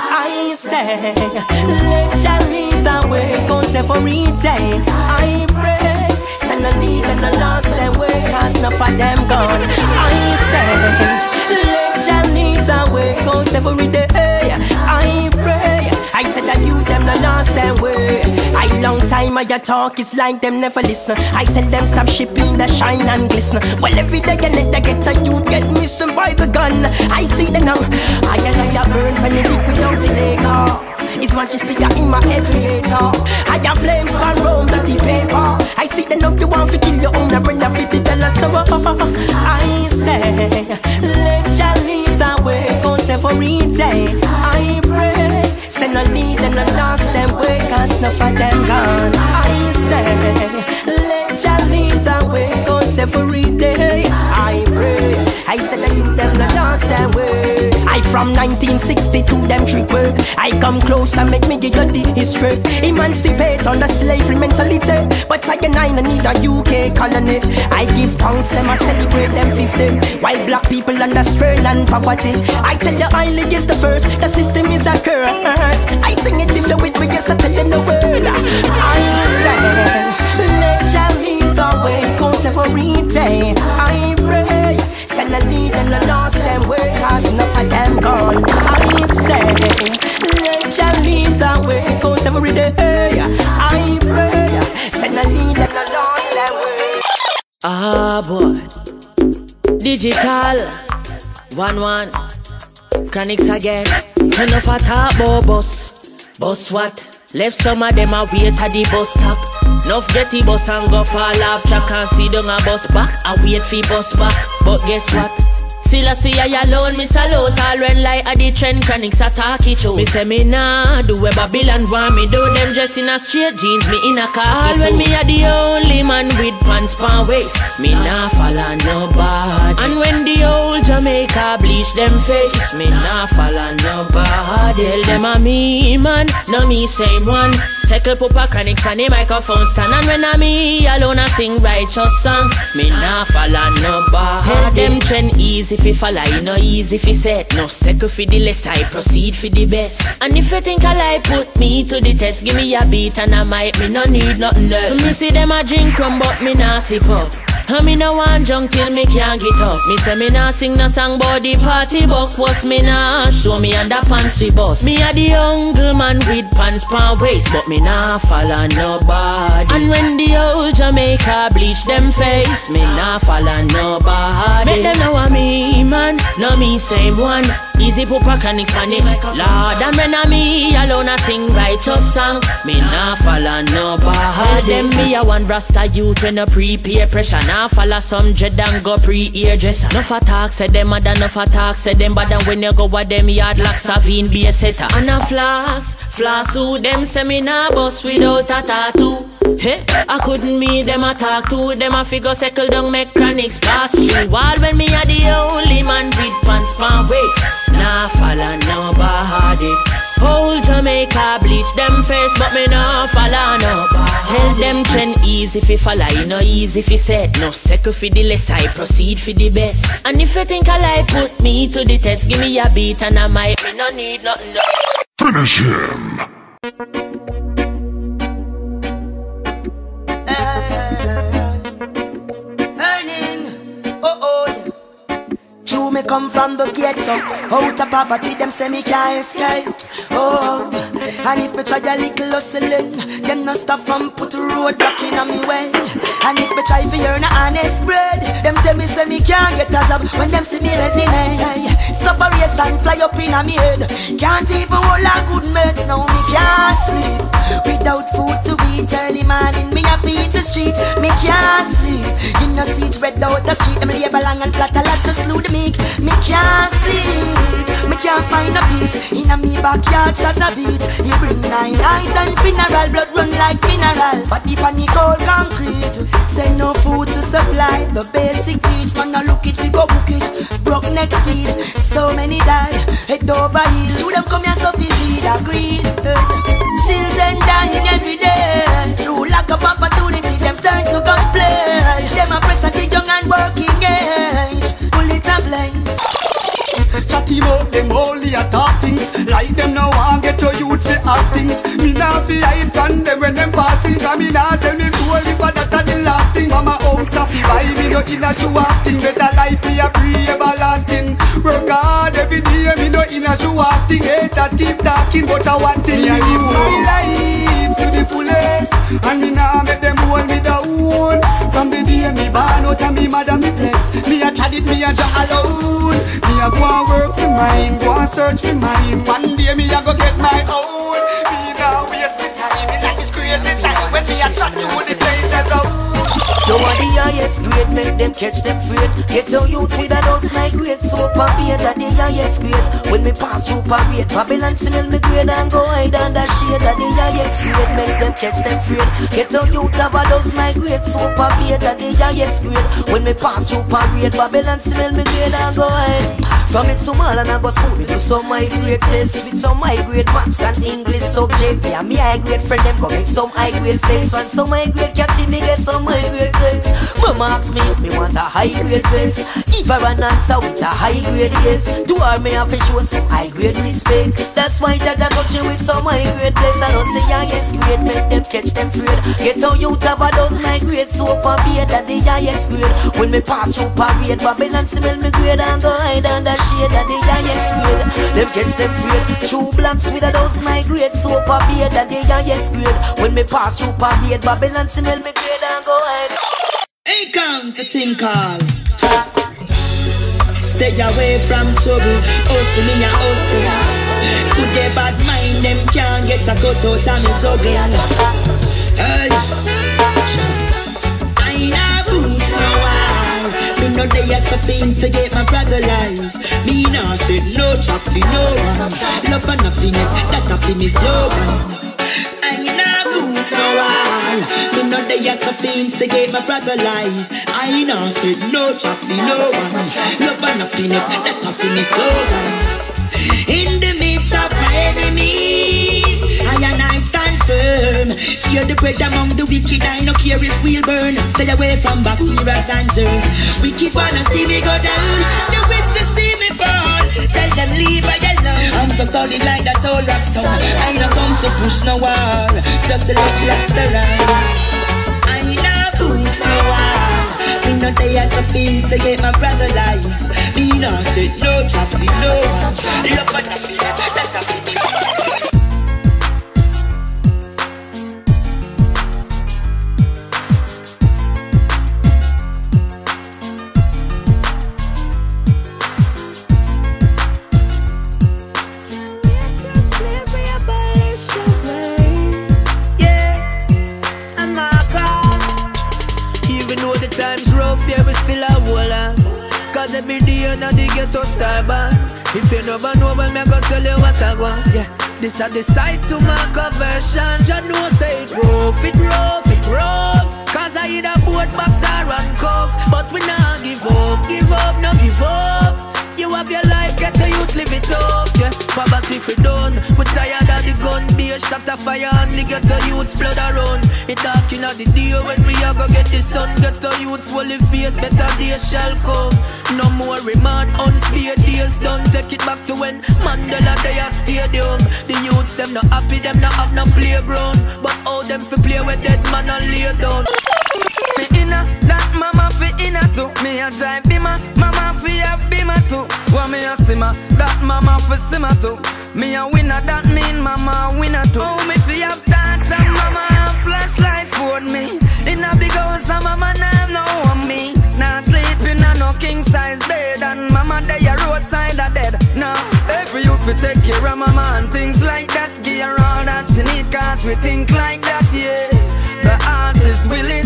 I say, let Jah the way, cause every day I pray. Send a lead and a lost them way, cause enough of them gone. I say, let Jah lead the way, cause every day I pray. I said that you them the lost them way. I long time I talk, it's like them never listen. I tell them stop shipping the shine and glisten. Well every day I let get a you get missing by the gun. I see the now. I and I burn when you think without the leg. It's majestic in my head creator. I got flames span round dirty paper. I see the now you want to kill your own brother fit the dollar so uh, uh, uh, I say let Jah lead the way cause every day. I pray Send a lead and a lost them way cause enough of them gone. I say let Jah lead the way cause every day. I pray I said that you them the lost them way I from 1962 them work. I come close and make me give you the history. Emancipate on the slavery mentality. But I and I need a UK colony. I give thanks them I celebrate them 50 While black people under strain and poverty. I tell you I is the first. The system is a curse. I sing it if you with me yes I tell you the word. I say Jah lead the way Cause every day I pray Send a lead and a lost them way Cause enough of them gone. I say Jah lead the way Cause every day I pray. Send a lead and a lost them way. Ah boy, digital, one one, chronics again. Enough a talk bus, bus what? Left some of them a wait at the bus stop. Nuff get the bus and go fall off track and see down a bus back. I wait for bus back, but guess what? Still I see I alone, me salute all when like a the trend chronics attack it show. Me say me nah do where Babylon want me do them dress in a straight jeans, me in a khaki All when me a the only man with pants pan waist, me nah follow nobody. And when the old Jamaica bleach them face, me nah follow nobody. Tell them a me man, no me same one. Settle pupa chronics pan the microphone stand And when I me alone I sing righteous song Me nah follow nobody Tell them trend easy fi follow, you know easy fi set. No settle fi the less, I proceed fi the best. And if you think I lie, put me to the test. Give me a beat and I might, me no need nothing else. Me see them a drink rum, but me nah sip up. I me no want junk till me can't get up. Me say me nah sing no song the party buck was me nah show me under pants we bust. Me a the young man with pants pan waist, but me nah follow nobody. And when the old Jamaica bleach them face, me nah follow nobody. Make them know I'm me man, no me same one. Easy put mechanics pan it Lord and when I me alone I sing righteous song. Me nah follow nobody. Them me a one rasta youth when a pre-peer pressure. Nah follow some dread and go pre-ear dress Nuff a talk say them mad enough a talk say them bad. And when you go with them yard like Savine be a setter. And a floss, floss who them say me nah bust without a tattoo. Hey, I couldn't meet them, I talk to them, I figure settle down, make chronics pass through. While when me are the only man with pants pan waist, nah follow nobody. Whole Jamaica bleach them face, but me nah follow nobody. Tell them trend easy fi follow, you know easy fi set. No settle fi the less, I proceed fi the best. And if you think I lie, put me to the test. Give me a beat and I might, me no need nothing. No. Finish him. Eh, True, me come from the ghetto. Out of poverty, them say me can't escape. Oh, and if me try a little hustling, them no stop from put a road blocking on me way. And if me try for earn a honest bread, them tell me say me can't get a job when them see me resume. And fly up in a me head. Can't even hold a good mate, now me can't sleep without food to eat. Early morning, me a feed the street, me can't sleep. Know, see it red out the street, them labor long and flat a lot to slew the meek. Me can't sleep, me can't find a peace. In a me backyard, shot a beat. You bring nine night and funeral, blood run like mineral. Body panic all concrete. Send no food to supply the basic needs. Man, now look it, we go book it. Broke neck speed, so many die. Head over heels. To them come here, so we feed a greed. Children dying every day. Through lack of opportunity, them turn to gunplay. Them a pressure the young and working age. A blaze. Chatty about them only a talk things. Like them now want get to youths fi act things. Me nah fi hide from them when them passing. Cause me nah sell me soul if a that a the last thing. Mama house a fi buy me no in a show off thing Better life me a pre everlasting Work hard every day me no in a show off thing Haters keep talking but I want thing Me a live my life to the fullest. And me nah A me a jah alone Me a go and work for mine, go and search for mine. One day me a go get my own. Me now waste me time in like this crazy time. When me a talk to the strangers out You want the highest grade, make them catch them afraid Get your youth with a dust like great soap and beard That the highest grade. When me pass through parade Babylon smell me grade and go hide under shade. That the highest grade, make them catch them afraid Get your youth have a dust like great soap and beard That the highest grade. When me pass through parade Babylon smell me grade and go hide From it small and I go school me do some high grade test With some high grade maths and English subject Yeah, me high grade friend them go make some high grade flex When some high grade cat see me get some high grade sex Mama ask me if me want a high grade face Give her an answer with a high grade yes To her me have to show some high grade respect That's why Jah Jah got you with some high grade place And us the highest grade make them catch them afraid Get how you have a dozen high grade soap and beard That the highest grade When me pass through parade Babylon smell me grade and go hide under shade That the highest grade Them catch them afraid True blacks with a dozen high grade soap and beard That the highest grade When me pass through parade Babylon smell me grade and go hide Here comes the thing call. Stay away from trouble, hustle in a hustle. Could get bad mind, them can't get a cut out of me juggle. Hey, they are things to get my brother life. Me nah say no chop for no one. Love and happiness, that fi me slogan. I nah boost no while. Me are some things to get my brother life. I nah say no chop for no one. Love and happiness, that fi me slogan. In the midst of my enemies. I and I stand firm. Share the bread among the wicked. I no care if we'll burn. Stay away from bacteria and germs. Wicked wanna see me go down. They wish to see me fall. Tell them leave I alone. I'm so solid like that old rock stone. I don't come to push no wall. Just a little around. I know who's no wall. Me no day as a things to get my brother life. Me no say no traffic, no one. Love for the things that now the star band. If you never know, well, me I go tell you what I want. Yeah, this the side to my conversion. You know, say it rough, it rough, it rough. Cause I either boat box or run cuff. But we not give up, give up, no give up. You have your life, get to use, live it up, yeah. Poverty for done. We tired of the gun, be a shot of fire, and the ghetto youths blood around. It dark in the day when we are go get the sun. Ghetto youths fully faith, better days shall come. No more remand, unspared days done. Take it back to when Mandela Day a stadium. The youths them not happy, them not have no playground. But all them fi play with dead man and lay down. Me inna that mama fi inna too. Me a drive bima, mama fi a bima too. Wa me a sima, that mama fi sima too. Me a winner, that mean mama a winner too. Oh me fi have tax and mama have flashlight for me. Inna big house and mama nah no on me. Nah sleeping in no king size bed and mama dey a roadside a dead. Now every youth fi take care of mama and things like that. Her all that she need cause we think like that yeah. The heart is willing.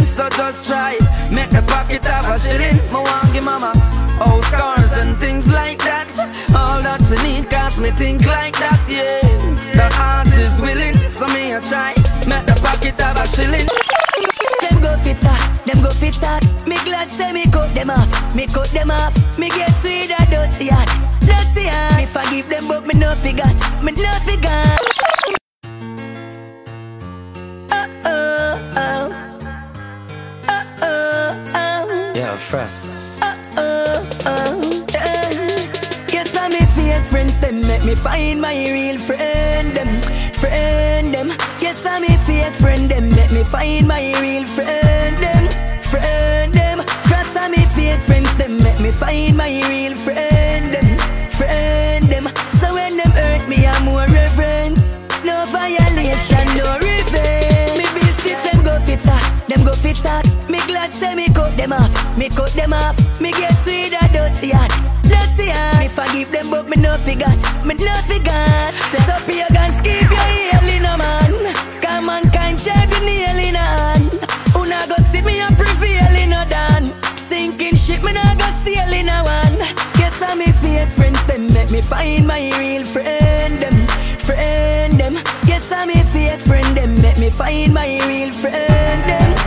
Make the pocket have a shilling. Want give mama house cars and things like that. All that she need, cause me think like that, yeah. The heart is willing, so me a try. Make the pocket have a shilling. Them go fit hard, them go fit hard. Me glad say me cut them off, me cut them off. Me get sweet and dirty hard, dirty hard. Me forgive them, but me no forgot, me no forgot. Oh, oh, oh, Fresh. oh, oh, yeah. Yes, I'm a fake friends, them make me find my real friend, them, friend, them. Yes, I'm a fake friend, them make me find my real friend, them, friend, them. Cross I'm a fake friends, them make me find my real friend, them, friend, them. So when them hurt me, I'm more reverence, no violation, no revenge. Me business, them go fit hard, them go fit hard. Me glad say me them off, me cut them off. Me get sweet and dirty hard, dirty hard. Me forgive them, but me no forgot, me no forgot. So pagans keep your heel in a man, come mankind share the nail in a hand. Not go see me and prevail in a dan? Sinking ship, me not go sail in a one. Yes, I'm me fake friends, them make me find my real friend, them, friend, them. Yes, I'm me fake friend, them make me find my real friend, them,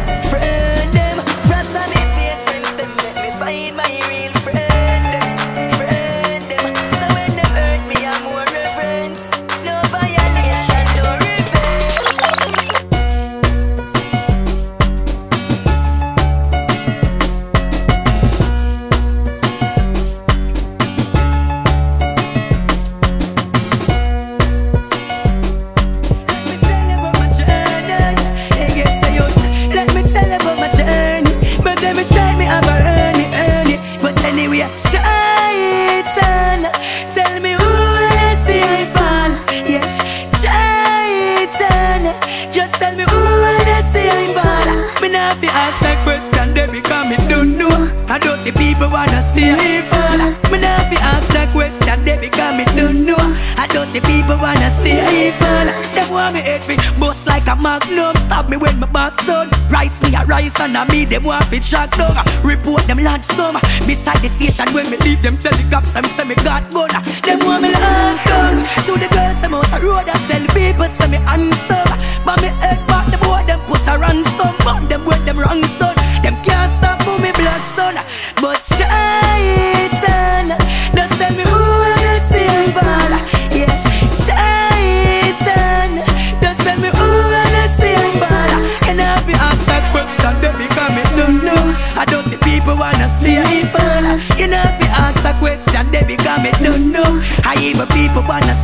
wanna see I fall. Them want me hate me, bust like a magnum. Stab me when my back done. Rice me a rice and a me them want it shot down. Report them large some beside the station when me leave them tell the cops them say me got gun. Them want me locked down. To the girls them out the road and tell people say me handsome. But me head back the boy them put a ransom. But them with them wrong stone. Them can't stop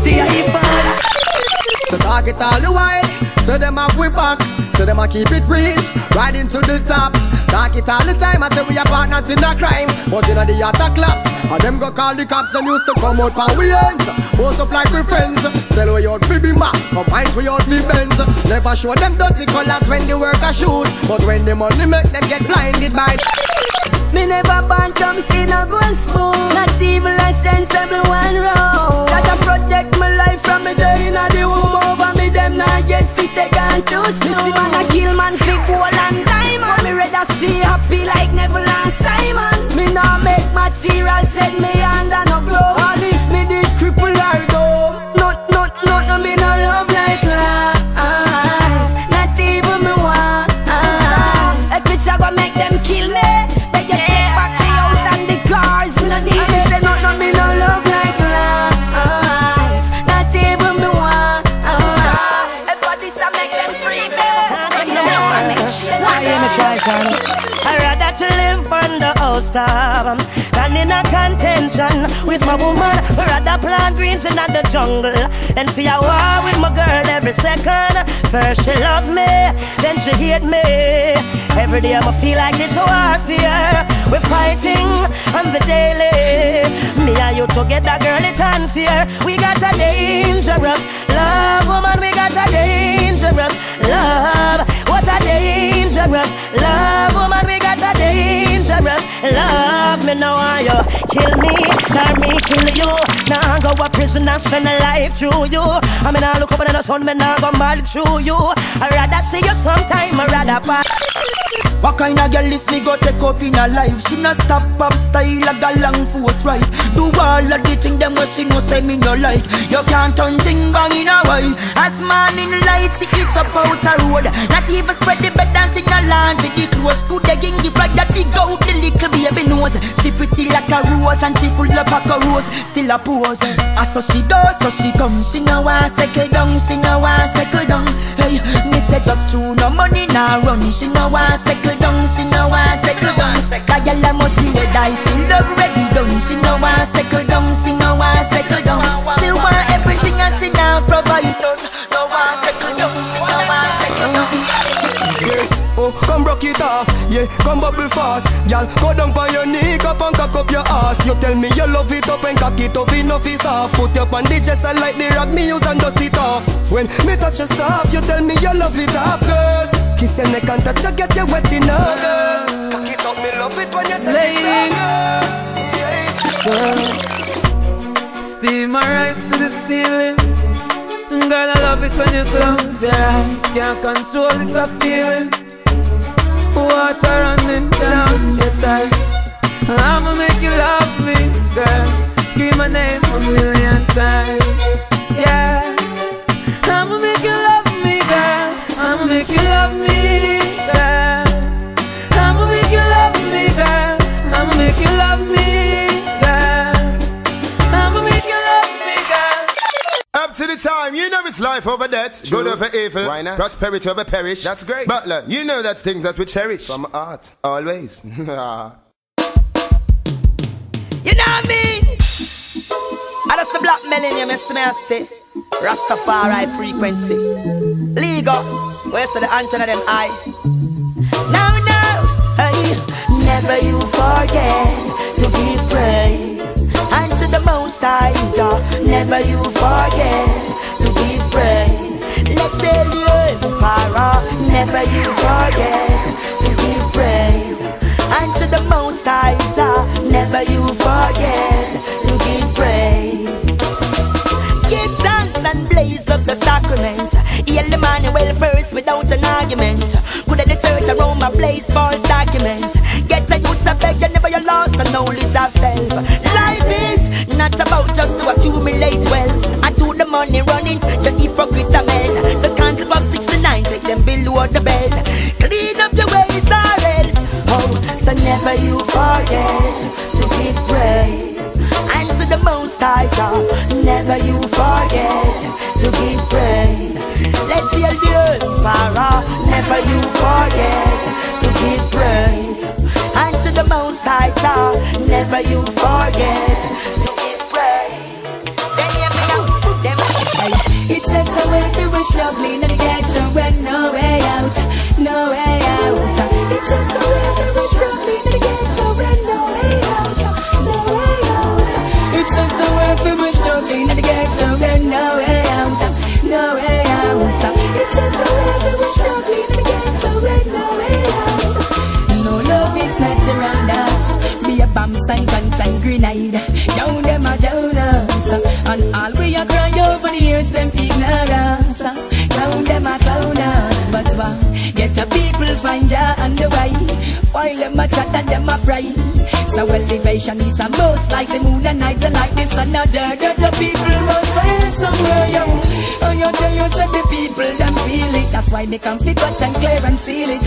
see I fall. The target all the while, so them have we back, so them a keep it real, riding to the top. Talk it all the time, I say we are partners in the crime, but in the attack clubs, and them go call the cops and used to come out for we ends. Post up like we friends, sell we out fi be ma, combine we out fi Benz. Never show them dirty colors when the work a shoot, but when the money make them get blinded by. Me never born come see no gold spoon Not evil a sensible one wrong Gotta protect my life from me day in the womb Over me them not get fi second too soon. Me man a kill man fi gold and diamond. Me rather stay happy like Neville and Simon. Me nah make material set me under no blow house than in a contention with my woman. Rather plant greens in the jungle than for a war with my girl every second. First she love me, then she hate me. Every day I'ma feel like it's warfare. We're fighting on the daily. Me and you together, girl, it's unfair. We got a dangerous love, woman. We got a dangerous love. What a dangerous love, woman. We got a dangerous love. Me know why you kill me, nor me kill you. Now I go a prison and spend a life through you. I mean, I look up at the sun, me now go mad through you. I'd rather see you sometime, I'd rather pass. What kind of girl is me go take up in her life? She not stop up style like a long force right. Do all of the thing them what she no say me no like. You can't turn thing bang in a wife. As man in light, she eats up out a road. Not even spread the bed and she no laundry the clothes. Good digging gift like that dig out the little baby nose. She pretty like a rose and she full of a rose. Still a pose. Ah so she does, so she come. She no want settle down, she no want settle down. Hey, me say just true no money now run. She no want settle down, she no want settle down. That girl I must see the die, she love ready done. She no want settle down, she no want settle down. She want everything and she now provide done. No want settle down, she no want settle down. Yeah, oh, come broke it off, yeah, come bubble fast Y'all, go down on your knee, up and cock up your ass You tell me you love it up and cock it up, enough is off Put your on the chest and like the rock me use and dust it off When me touch your soft, you tell me you love it off, girl Kiss your neck and touch you, get you wet enough, Cock it up, me love it when you say this, girl Steam my rise to the ceiling. Girl, I love it when you close your eyes. Can't control this a feeling. Water running down your thighs. I'ma make you love me, girl. Scream my name a million times. Yeah. I'ma make you love me, girl. I'ma make you love me, girl. I'ma make you love me, girl. I'ma make you love me, girl. I'ma make you love me, girl. Up to the time, you know it's life over death, True. good over evil, Why not? prosperity over perish. That's great. Butler, you know that's things that we cherish. From art. Always. You know what I mean? I just the black millennium, you see me I say. Rastafari frequency. Legal. Where's the to them eye? Now, now, hey. Never you forget to give praise unto the Most High. Never you forget to give praise. Let's say the para. Never you forget to give praise unto the Most High. Never you forget and up the sacrament. Heal the man well first without an argument. Could the church around my place false documents. Get the youths a beg you never you lost the knowledge of self. Life is not about just to accumulate wealth. I to the money runnings, the hypocrite a melt. The council of 69 take them below the belt. Clean up your ways or else. Oh, so never you forget to give praise. And to the most high God, never you the para, never you forget to give praise. And to the most high God, never you forget to give praise. It takes away if we're struggling and ghetto when no way out, no way out. It takes away if we're struggling and ghetto when no way out, no way out. It takes away if we're struggling and ghetto when no way out, bomb sign, guns and grenade. Down them a Jonas. And all we a cry over the years, them ignorance. Down them a clown us. But why? Get people find ya and the way. While them a chat and them a pray. So elevation needs a boats like the moon and night and like the sun. There the people must find somewhere, yo. Oh, you tell you say the people them feel it. That's why they come fit and clear and seal it.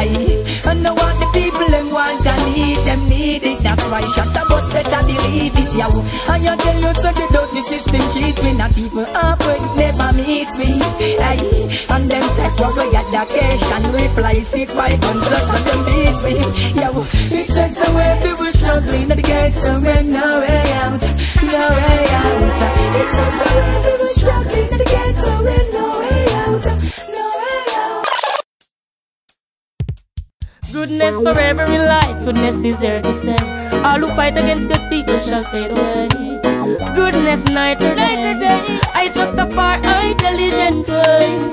Aye. And know what the people them want and need, them need it. That's why shut up, but better believe it, yo. And you tell you so the system cheat me, not even halfway, never meet me. Aye. And them check what we at the cash and reply sick by guns, so them beat me. Yo, it takes away people struggling at the gates and when no way out, no way out. It takes away people struggling at the gates and when no way out, no way out. Goodness forever in life, goodness is here to stay. All who fight against good people shall fade away. Goodness night or day, I trust a far intelligent way.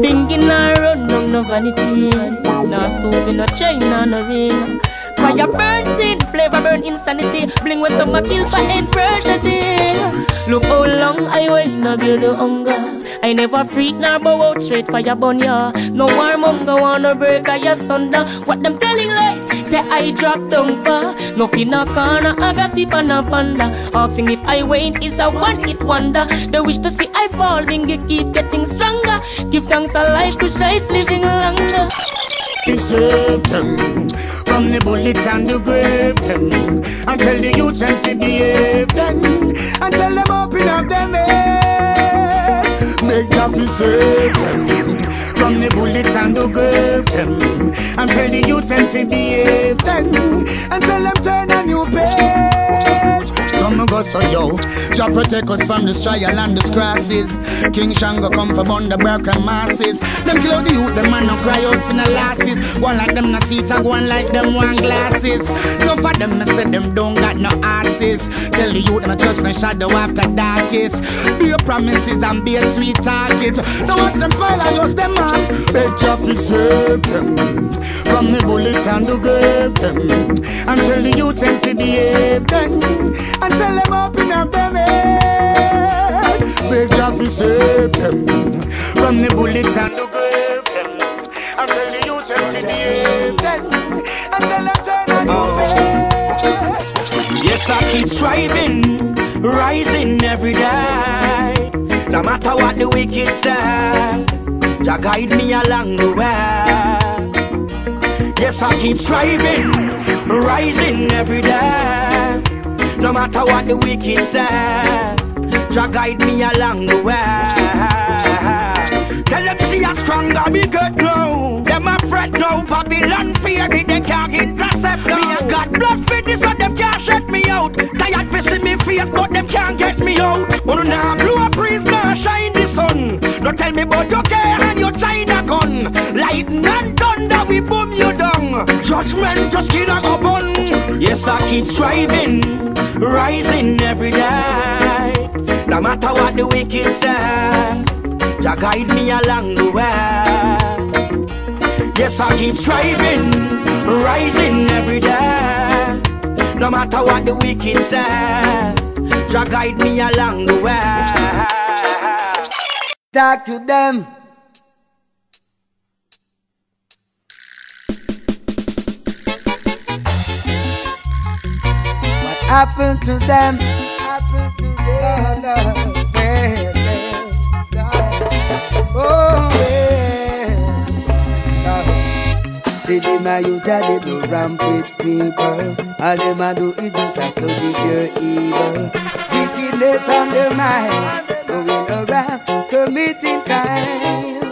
Thinking I run down no vanity, no stove, no chain, no ring. Fire burn sin, flavor burn insanity. Bling with some appeal for impressionity. Look how long I wait, no bear the hunger. I never freak nor bow out straight for your bun, ya. No warmonger wanna break a your sunder. What them telling lies? Say I drop down far. No fin a corner, I gossip and a panda. Asking if I wait is a one hit wonder. They wish to see I falling, it keep getting stronger. Give thanks a life to shine living longer. Save them. From the bullets and the grave them. And tell the youth them to behave them and tell them open up them heads make fi save them. From the bullets and the grave them. And tell the youth them to behave them and tell them turn a new page some go so yo. Jah protect us from this trial and this crisis. King Shango come for bond the broken masses. Them kill out the youth, them man no cry out for no losses. One like them no seats and like them one glasses. No for them me say them don't got no asses. Tell the youth no trust no shadow after darkest. Be your promises and be a sweet target. Don't watch them smile and just them mask. Beg Jah fi save them From the bullets and the grave them. And tell the youth them fi behave them. And tell them up them head Beg Jah fi save them From the bullets and the grave them And tell the youth them fi behave them And tell them turn on your Yes, I keep striving, rising every day. No matter what the wicked say, Jah guide me along the way. Yes, I keep striving, rising every day. No matter what the wicked say, Jah guide me along the way. Tell them see a stronger, me get glow. Them a fret now, Babylon fear me, they can't intercept now. Me a God bless for this, so them can't shut me out. Tired for see me face, but them can't get me out. But now blow a breeze, now shine the sun. Don't tell me about your care and your China gun. Lightning and thunder, we boom you. Judgment just keep us upon. Yes, I keep striving, rising every day. No matter what the wicked say. Jah guide me along the way. Yes, I keep striving, rising every day. No matter what the wicked say, Jah guide me along the way. Talk to them. Happen to them? Happen to them. Yeah, yeah. Oh, yeah. See them a youth a they do ramp with people All them a do is just a study your evil Wickedness on their mind Going around committing crime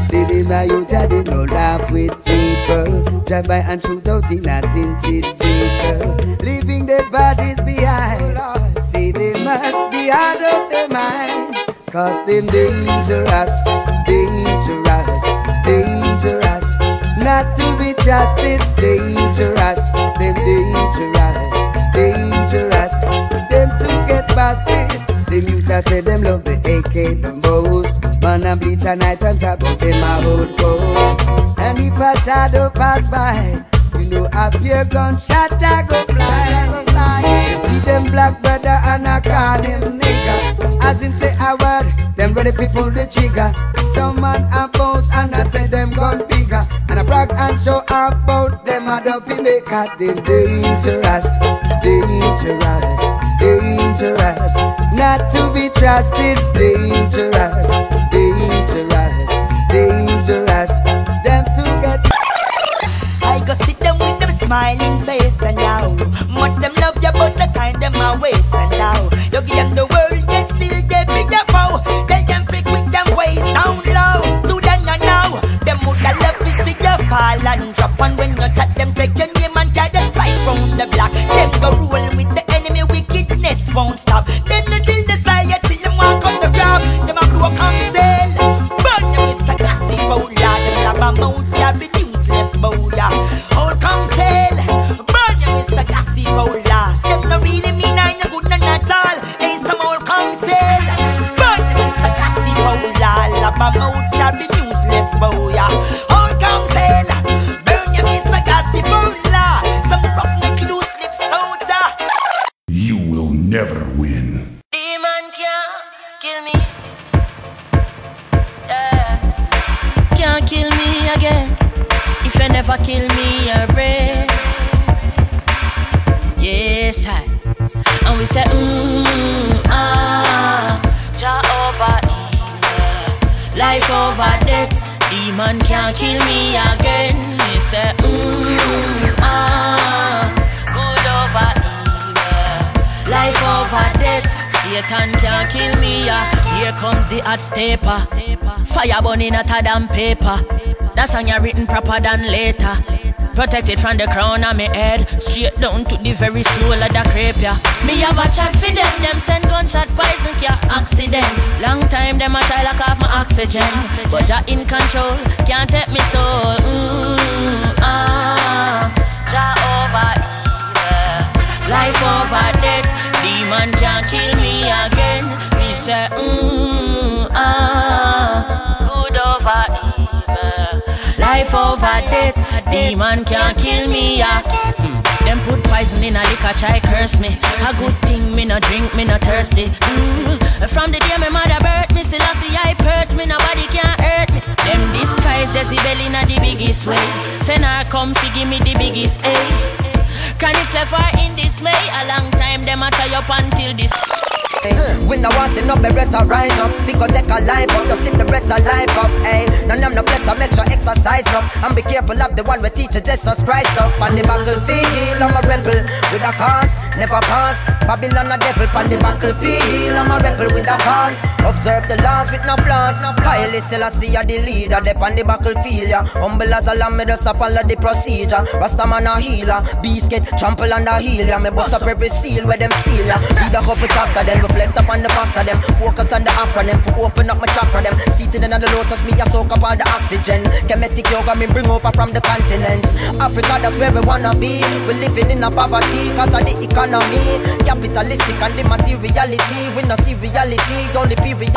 See them a youth a they no laugh with people Drive by and shoot out in a tinted vehicle bodies behind. Say they must be out of their mind. Cause them dangerous, dangerous, dangerous. Not to be trusted, dangerous, them dangerous, dangerous. Them soon get busted. The youth I say them love the AK the most. Man and bleach a night and talk about them a hold coast. And if a shadow pass by, you know a pure gunshot I go fly. You see them black brother and I call him nigga. As him say a word, them ready pull the trigger. Some man a bounce and I say them gun bigger. And I brag and show about them a dopey maker. Them dangerous, dangerous, dangerous. Not to be trusted, dangerous, smiling face and now Much them love you but the time them a waste and now You give them the world yet still they big the foe Tell them pick with them ways down low. To then you know Them woulda love to see you fall and drop And when you touch them. Take your name and try to fly from the block. Them go roll with the enemy wickedness won't stop. Then the never win. Demon can't kill me. Yeah. Can't kill me again. If you never kill me, you're. Yes, I. And we say, mmm, ah, Jah over evil, life over death. Demon can't kill me again. We say, mmm, ah, good over life over death. Satan can't kill me, yeah. Here comes the hot stepper. Fire burning hotter than paper. That song you written proper than later. Protected from the crown of my head, straight down to the very soul of the crepe, yeah. Me have a chat for them, them send gunshot poison, yeah, accident. Long time them a try lock off my oxygen, but Jah in control, can't take me soul. Mm, ah, Jah over life over death. Demon can't kill me again. Me say, mm, ah, good over evil, life over death. Demon can't kill me, yeah. Hmm. Them put poison in a liquor, try curse me. A good thing, me no drink, me no thirsty. Mm. From the day my mother birthed me, still I see I hurt me, nobody can hurt me. Them disguise Jezebel in a the biggest way. Send her come give me the biggest A. Chronics left her in dismay. A long time them a try up until this. When I was in up, better rise up. Pick take a life up, just sip the of life up. Hey, none of the pressure, make sure exercise up. And be careful of the one we teach Jesus Christ up. On the battlefield, I'm a rebel with a cause, never pass. Babylon a devil on the battlefield, I'm a rebel with a cause. Observe the laws with no flaws. Haile Selassie are the leader, they on the battlefield. Yeah. Humble as a lamb, me just a follow the procedure. Rastaman a healer, beast get trample on the heel. Yeah. Me bust up every seal where them seal. Yeah. Read a couple chapter, then reflect up on the back of them. Focus on the acronym, open up my chakra them. Seated in the lotus, me a soak up all the oxygen. Kemetic yoga, me bring over from the continent. Africa, that's where we wanna be. We living in a poverty, cause of the economy. Capitalistic and the materiality. We no see reality, only period.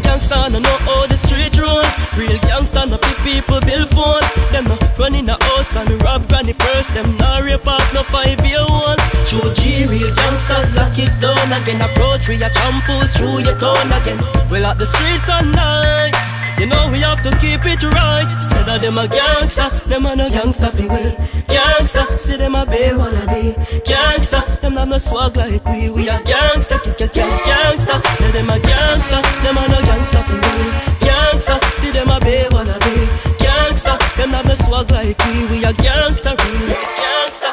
Gangsta no know how the street run Real gangsta no pick people bill phone Them no run in a house and rob granny purse Them no rape out no five year one True G real gangsters lock it down again Approach we a champus through your town again Well at the streets at night you know we have to keep it right. Say that them a gangster, them a no gangster fi we. Gangster, see them a be wanna be. Gangster, them not no swag like we. We a gangster, kick a kick gangster. Say them a gangster, them a no gangster fi we. Gangster, see them a be wanna be. Gangster, them not no swag like we. We a gangster, real gangster.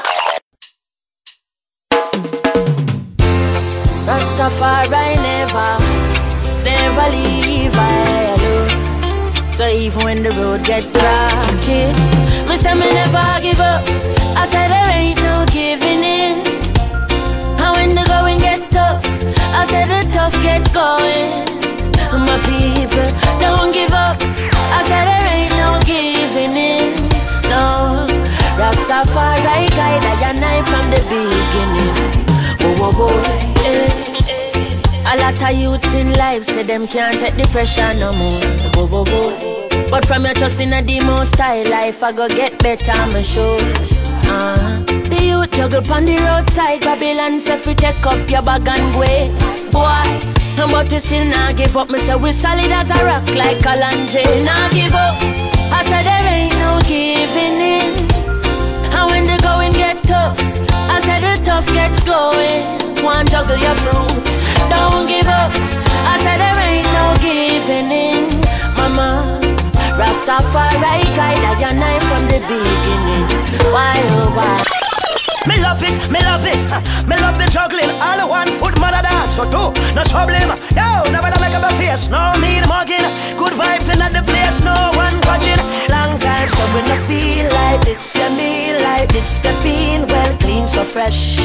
Rastafari never, never leave I alone. So even when the road get rocky, me say me never give up. I said there ain't no giving in. Going. My people, don't give up. I said there ain't no giving in. No, Rastafari guide I and I from the beginning. Whoa, whoa, whoa. Eh. A lot of youths in life say them can't take the pressure no more. Whoa, whoa, whoa. But from your trust in a the most high life, I go get better, I'm sure. Uh, the youth juggle on the roadside, Babylon say fi take up your bag and way. Boy, but we still not give up. Me say we solid as a rock like Kalanje. Not give up. I said there ain't no giving in. And when the going get tough, I said the tough gets going. One juggle your fruits, don't give up. I said there ain't no giving in, Mama. Rastafari guide I and I from the beginning. Why oh why? Me love it, me love it. Me love the juggling. All one foot mother dance. So do no trouble him. Yo, never done like a face. No me the mugging. Good vibes in the place. No one watching. Long time, so when I feel like this, you me like this. The bean well clean, so fresh.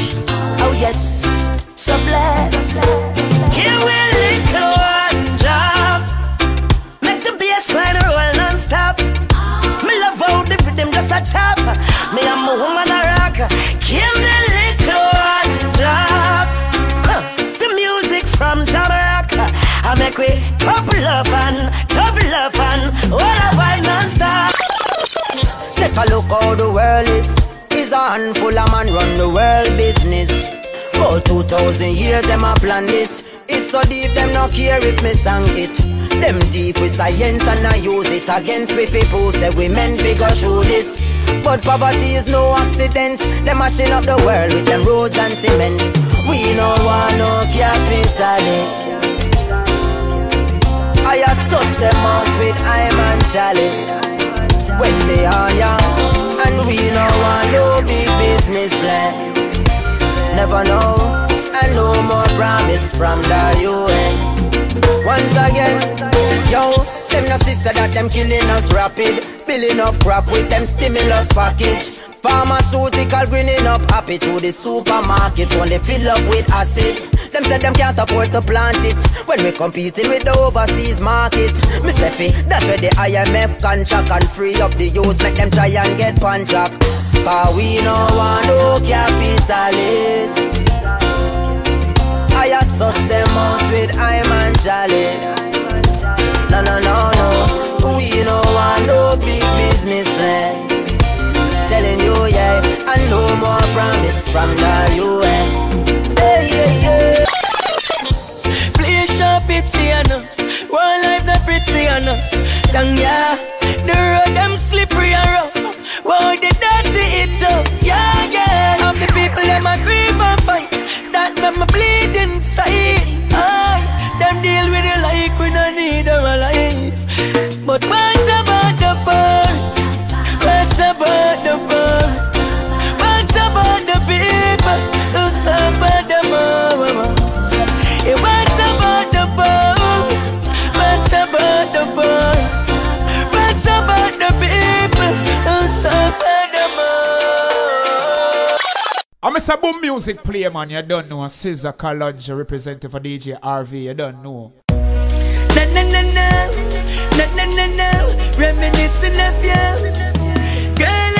Oh yes, so blessed. Give we little one job. Make the bass line roll non-stop. Me love how the rhythm just a tap. Me and my woman a. Give me one drop. The music from Jamaica. I make we couple up and double up and all a while non-stop. Take a look how the world is. Is a handful of man run the world business. For 2000 years them a plan this. It's so deep them no care if me sang it. Them deep with science and I use it against we people say we men figure through this. But poverty is no accident. They mashing up the world with them roads and cement. We no want no capitalist. I assess them out with I'm and chalice. When they on ya, and we no want no big business plan. Never know, and no more promise from the UN. Once again, yo, them no sister that them killing us rapid. Billing up crap with them stimulus package. Pharmaceutical greening up happy through the supermarket when they fill up with acid. Them said them can't afford to plant it when we competing with the overseas market. Miss Effie, that's where the IMF contract and free up the youths, make them try and get contract. But we no want no capitalists. I assess them out with I'm and chalice. No, no, no, no. We no want no big business plan. Telling you, yeah, and no more promise from the UN. Hey, yeah, yeah. Play sharp, pity on us. One life not pretty on us. Down yeah, the road them slippery and rough. Wow, the dirty it's up. Yeah, yeah. Of the people them a grieve and fight. Them a bleed inside. Aye, them deal with it like we don't need A boom music play, man. You don't know. Caesar College representative for DJ RV. You don't know. Na na na na, na na na na, reminiscing of you. Girl,